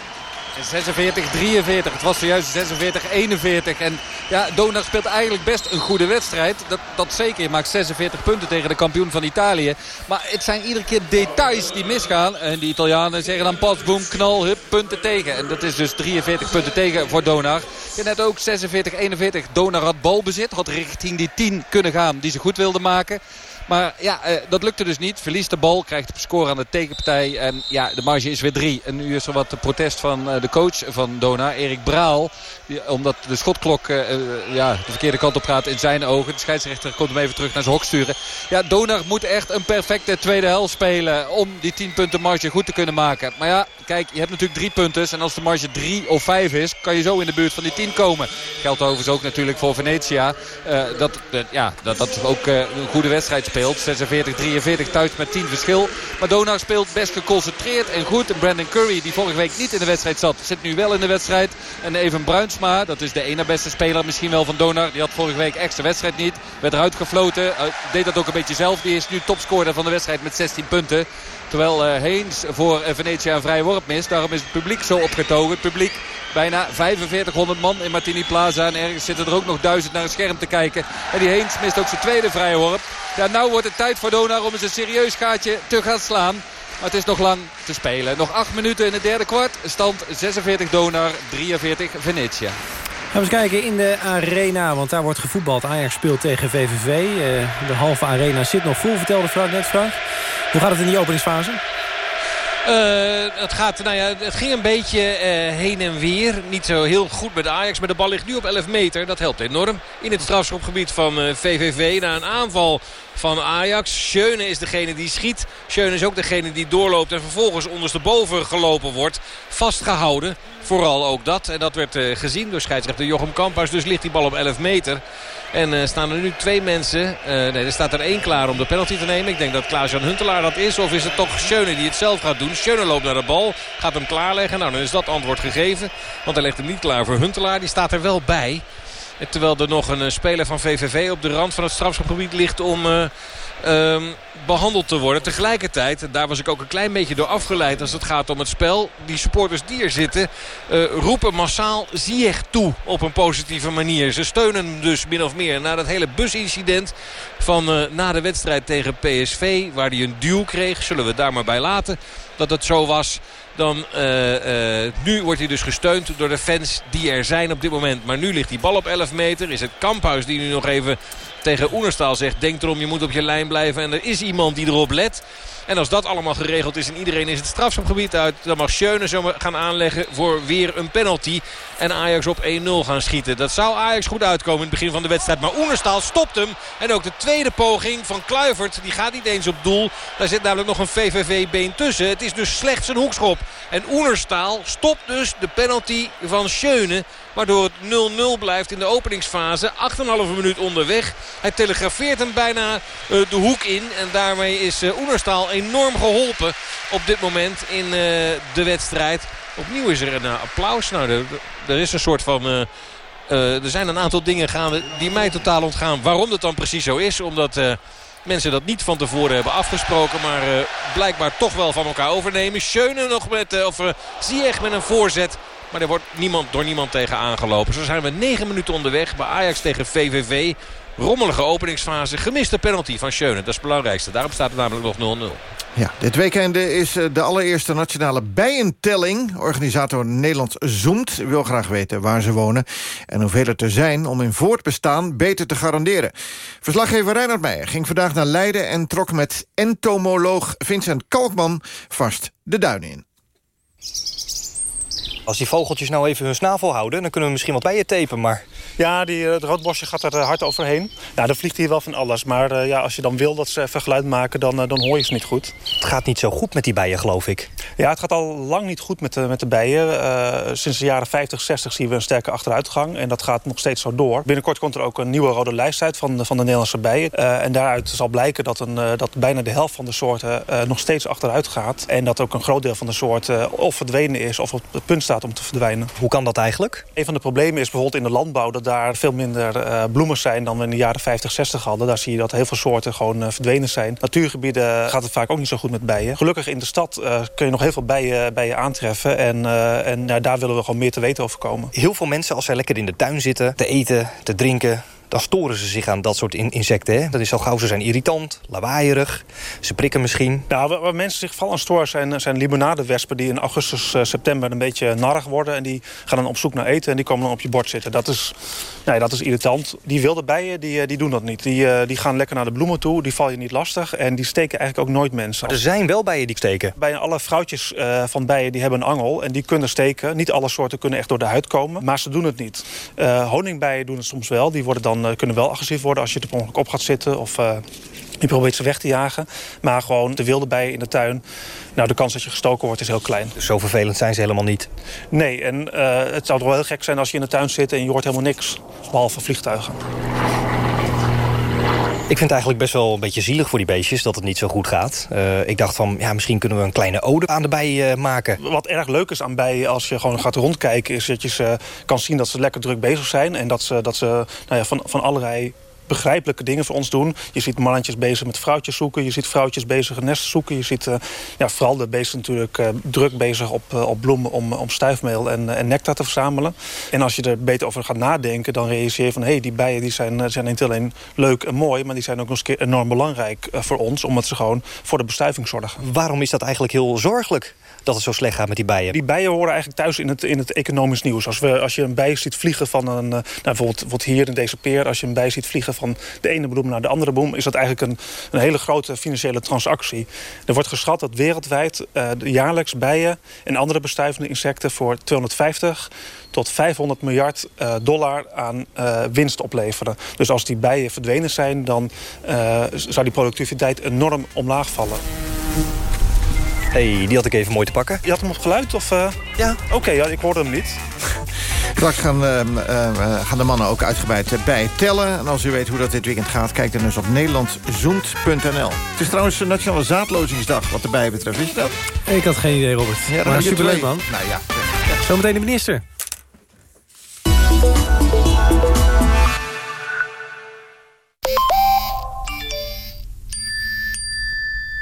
46, 43. Het was zojuist 46, 41. En ja, Donar speelt eigenlijk best een goede wedstrijd. Dat, dat zeker. Je maakt 46 punten tegen de kampioen van Italië. Maar het zijn iedere keer details die misgaan. En die Italianen zeggen dan pas, boem, knal, hup, punten tegen. En dat is dus 43 punten tegen voor Donar. Je net ook 46, 41. Donar had balbezit. Had richting die 10 kunnen gaan die ze goed wilden maken. Maar ja, uh, dat lukte dus niet. Verliest de bal, krijgt de score aan de tegenpartij. En ja, de marge is weer drie. En nu is er wat protest van uh, de coach van Dona, Erik Braal. Omdat de schotklok uh, ja, de verkeerde kant op gaat in zijn ogen. De scheidsrechter komt hem even terug naar zijn hok sturen. Ja, Donar moet echt een perfecte tweede helft spelen om die 10 punten marge goed te kunnen maken. Maar ja, kijk, je hebt natuurlijk drie punten. En als de marge 3 of 5 is, kan je zo in de buurt van die 10 komen. Geldt overigens ook natuurlijk voor Venetia. dat, ja, dat dat ook een goede wedstrijd speelt. 46-43 thuis met 10 verschil. Maar Donar speelt best geconcentreerd en goed. Brandon Curry, die vorige week niet in de wedstrijd zat, zit nu wel in de wedstrijd. En even Bruinsma, dat is de ene beste speler misschien wel van Donar. Die had vorige week extra wedstrijd niet. Werd eruit gefloten. Deed dat ook een beetje zelf. Die is nu topscorer van de wedstrijd met 16 punten. Terwijl uh, Heens voor uh, Venetia een vrije worp mist. Daarom is het publiek zo opgetogen. Het publiek bijna 4500 man in Martini Plaza. En ergens zitten er ook nog duizend naar het scherm te kijken. En die Heens mist ook zijn tweede vrije worp. Ja, nou wordt het tijd voor Donar om eens een serieus gaatje te gaan slaan. Maar het is nog lang te spelen. Nog acht minuten in het derde kwart. Stand 46 Donar, 43 Venetia. We eens kijken in de arena, want daar wordt gevoetbald. Ajax speelt tegen VVV. Uh, de halve arena zit nog vol, vertelde Frank net, Frank. Hoe gaat het in die openingsfase? Uh, het, gaat, nou ja, het ging een beetje uh, heen en weer. Niet zo heel goed met Ajax. Maar de bal ligt nu op 11 meter. Dat helpt enorm. In het strafschopgebied van VVV. Na een aanval van Ajax. Schöne is degene die schiet. Schöne is ook degene die doorloopt en vervolgens ondersteboven gelopen wordt. Vastgehouden. Vooral ook dat. En dat werd uh, gezien door scheidsrechter Jochem Kamphuis. Dus ligt die bal op 11 meter. En uh, staan er nu twee mensen. Uh, nee, er staat er één klaar om de penalty te nemen. Ik denk dat Klaas-Jan Huntelaar dat is. Of is het toch Schöne die het zelf gaat doen. Schöne loopt naar de bal. Gaat hem klaarleggen. Nou, dan is dat antwoord gegeven. Want hij legt hem niet klaar voor Huntelaar. Die staat er wel bij. Terwijl er nog een speler van VVV op de rand van het strafschopgebied ligt om... Uh, um, behandeld te worden. Tegelijkertijd, daar was ik ook een klein beetje door afgeleid als het gaat om het spel. Die supporters die er zitten uh, roepen massaal Ziyech toe op een positieve manier. Ze steunen hem dus min of meer na dat hele busincident van na de wedstrijd tegen PSV. Waar hij een duw kreeg, zullen we daar maar bij laten dat het zo was. Dan uh, uh, nu wordt hij dus gesteund door de fans die er zijn op dit moment. Maar nu ligt die bal op 11 meter. Is het Kamphuis die nu nog even tegen Oenerstaal zegt... denk erom, je moet op je lijn blijven. En er is iemand die erop let. En als dat allemaal geregeld is en iedereen is het strafschopgebied uit... dan mag Schöne zo gaan aanleggen voor weer een penalty. En Ajax op 1-0 gaan schieten. Dat zou Ajax goed uitkomen in het begin van de wedstrijd. Maar Oenerstaal stopt hem. En ook de tweede poging van Kluivert, die gaat niet eens op doel. Daar zit namelijk nog een VVV-been tussen. Het is dus slechts een hoekschop. En Oenerstaal stopt dus de penalty van Schöne. Waardoor het 0-0 blijft in de openingsfase. 8,5 minuut onderweg. Hij telegrafeert hem bijna uh, de hoek in. En daarmee is uh, Oenerstaal enorm geholpen op dit moment in uh, de wedstrijd. Opnieuw is er een applaus. Nou, er is een soort van... er zijn een aantal dingen gaande die mij totaal ontgaan. Waarom dat dan precies zo is. Omdat mensen dat niet van tevoren hebben afgesproken. Maar blijkbaar toch wel van elkaar overnemen. Schöne nog met... of Ziyech met een voorzet Maar er wordt niemand, door niemand tegen aangelopen. Zo zijn we negen minuten onderweg bij Ajax tegen VVV. Rommelige openingsfase. Gemiste penalty van Schöne. Dat is het belangrijkste. Daarom staat het namelijk nog 0-0. Ja, dit weekend is eh, de allereerste nationale bijentelling. Organisator Nederland Zoomt wil graag weten waar ze wonen... en hoeveel er te zijn om hun voortbestaan beter te garanderen. Verslaggever Reinhard Meijer ging vandaag naar Leiden... en trok met entomoloog Vincent Kalkman vast de duinen in. Als die vogeltjes nou even hun snavel houden... dan kunnen we misschien wat bijen tapen, maar... Ja, die, het roodbosje gaat er hard overheen. Ja, dan vliegt hier wel van alles. Maar uh, ja, als je dan wil dat ze even geluid maken, dan, uh, dan hoor je ze niet goed. Het gaat niet zo goed met die bijen, geloof ik. Ja, het gaat al lang niet goed met de, met de bijen. Uh, sinds de jaren 50, 60 zien we een sterke achteruitgang. En dat gaat nog steeds zo door. Binnenkort komt er ook een nieuwe rode lijst uit van, van de Nederlandse bijen. en daaruit zal blijken dat, een, dat bijna de helft van de soorten nog steeds achteruit gaat. En dat ook een groot deel van de soorten of verdwenen is... of op het punt staat om te verdwijnen. Hoe kan dat eigenlijk? Een van de problemen is bijvoorbeeld in de landbouw... dat daar veel minder uh, bloemen zijn dan we in de jaren 50, 60 hadden. Daar zie je dat heel veel soorten gewoon uh, verdwenen zijn. Natuurgebieden gaat het vaak ook niet zo goed met bijen. Gelukkig in de stad kun je nog heel veel bijen, bijen aantreffen. En, en daar willen we gewoon meer te weten over komen. Heel veel mensen als zij lekker in de tuin zitten, te eten, te drinken dan storen ze zich aan dat soort in insecten. Hè? Dat is al gauw, ze zijn irritant, lawaaierig. Ze prikken misschien. Nou, waar, mensen zich vooral aan storen zijn, zijn limonadewespen... die in augustus, uh, september een beetje narrig worden. En die gaan dan op zoek naar eten en die komen dan op je bord zitten. Dat is, nee, dat is irritant. Die wilde bijen, die, die doen dat niet. Die, uh, die gaan lekker naar de bloemen toe, die val je niet lastig. En die steken eigenlijk ook nooit mensen. Maar er zijn wel bijen die steken. Bijna alle vrouwtjes uh, van bijen die hebben een angel en die kunnen steken. Niet alle soorten kunnen echt door de huid komen, maar ze doen het niet. honingbijen doen het soms wel. Die worden dan kunnen wel agressief worden als je er per ongeluk op gaat zitten. Of uh, je probeert ze weg te jagen. Maar gewoon de wilde bijen in de tuin. Nou, de kans dat je gestoken wordt is heel klein. Dus zo vervelend zijn ze helemaal niet? Nee, en uh, het zou toch wel heel gek zijn als je in de tuin zit... en je hoort helemaal niks, behalve vliegtuigen. Ik vind het eigenlijk best wel een beetje zielig voor die beestjes dat het niet zo goed gaat. Uh, ik dacht van, ja, misschien kunnen we een kleine ode aan de bijen uh, maken. Wat erg leuk is aan bijen als je gewoon gaat rondkijken... is dat je ze kan zien dat ze lekker druk bezig zijn... en dat ze, dat ze nou ja, van, van allerlei begrijpelijke dingen voor ons doen. Je ziet mannetjes bezig met vrouwtjes zoeken. Je ziet vrouwtjes bezig een nest zoeken. Je ziet uh, ja, vooral de beesten natuurlijk uh, druk bezig op, uh, op bloemen om, om stuifmeel en, en nectar te verzamelen. En als je er beter over gaat nadenken, dan realiseer je van... hé, hey, die bijen die zijn, zijn niet alleen leuk en mooi... maar die zijn ook nog eens enorm belangrijk voor ons... omdat ze gewoon voor de bestuiving zorgen. Waarom is dat eigenlijk heel zorgelijk? Dat het zo slecht gaat met die bijen? Die bijen horen eigenlijk thuis in het, in het economisch nieuws. Als, we, als je een bij ziet vliegen van een... Nou, bijvoorbeeld, bijvoorbeeld hier in deze peer... als je een bij ziet vliegen van de ene bloem naar de andere bloem... is dat eigenlijk een, een hele grote financiële transactie. Er wordt geschat dat wereldwijd uh, jaarlijks bijen... en andere bestuivende insecten voor 250 tot 500 miljard uh, dollar aan winst opleveren. Dus als die bijen verdwenen zijn... dan zou die productiviteit enorm omlaag vallen hey, die had ik even mooi te pakken. Je had hem op geluid? Of, uh... Ja. Oké, okay, ja, ik hoorde hem niet. Straks gaan, uh, uh, gaan de mannen ook uitgebreid bij tellen. En als u weet hoe dat dit weekend gaat, kijk dan eens op nederlandzoend.nl. Het is trouwens de Nationale Zaadlozingsdag wat erbij betreft. Wist je dat? Ik had geen idee, Robert. Ja, maar superleuk, man. Nou ja. Zometeen de minister.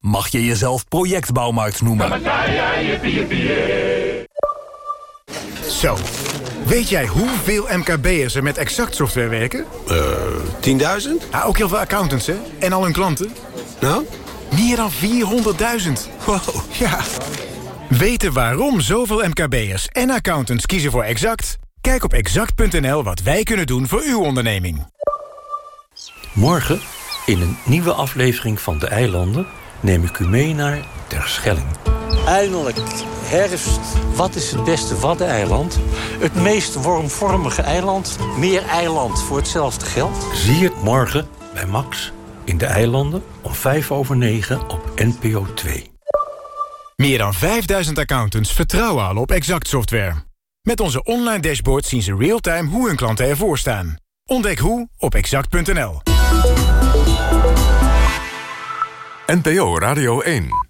mag je jezelf projectbouwmarkt noemen. Zo. Weet jij hoeveel MKB'ers er met Exact software werken? Eh, 10.000? Ja, ook heel veel accountants, hè? En al hun klanten. Nou? Meer dan 400.000. Wow. Ja. Weten waarom zoveel MKB'ers en accountants kiezen voor Exact? Kijk op exact.nl wat wij kunnen doen voor uw onderneming. Morgen, in een nieuwe aflevering van De Eilanden... neem ik u mee naar Terschelling. Eindelijk, herfst. Wat is het beste waddeneiland? Het meest wormvormige eiland. Meer eiland voor hetzelfde geld. Zie het morgen bij Max in De Eilanden om 5 over 9 op NPO 2. Meer dan 5000 accountants vertrouwen al op Exact software. Met onze online dashboard zien ze real-time hoe hun klanten ervoor staan. Ontdek hoe op exact.nl. NPO Radio 1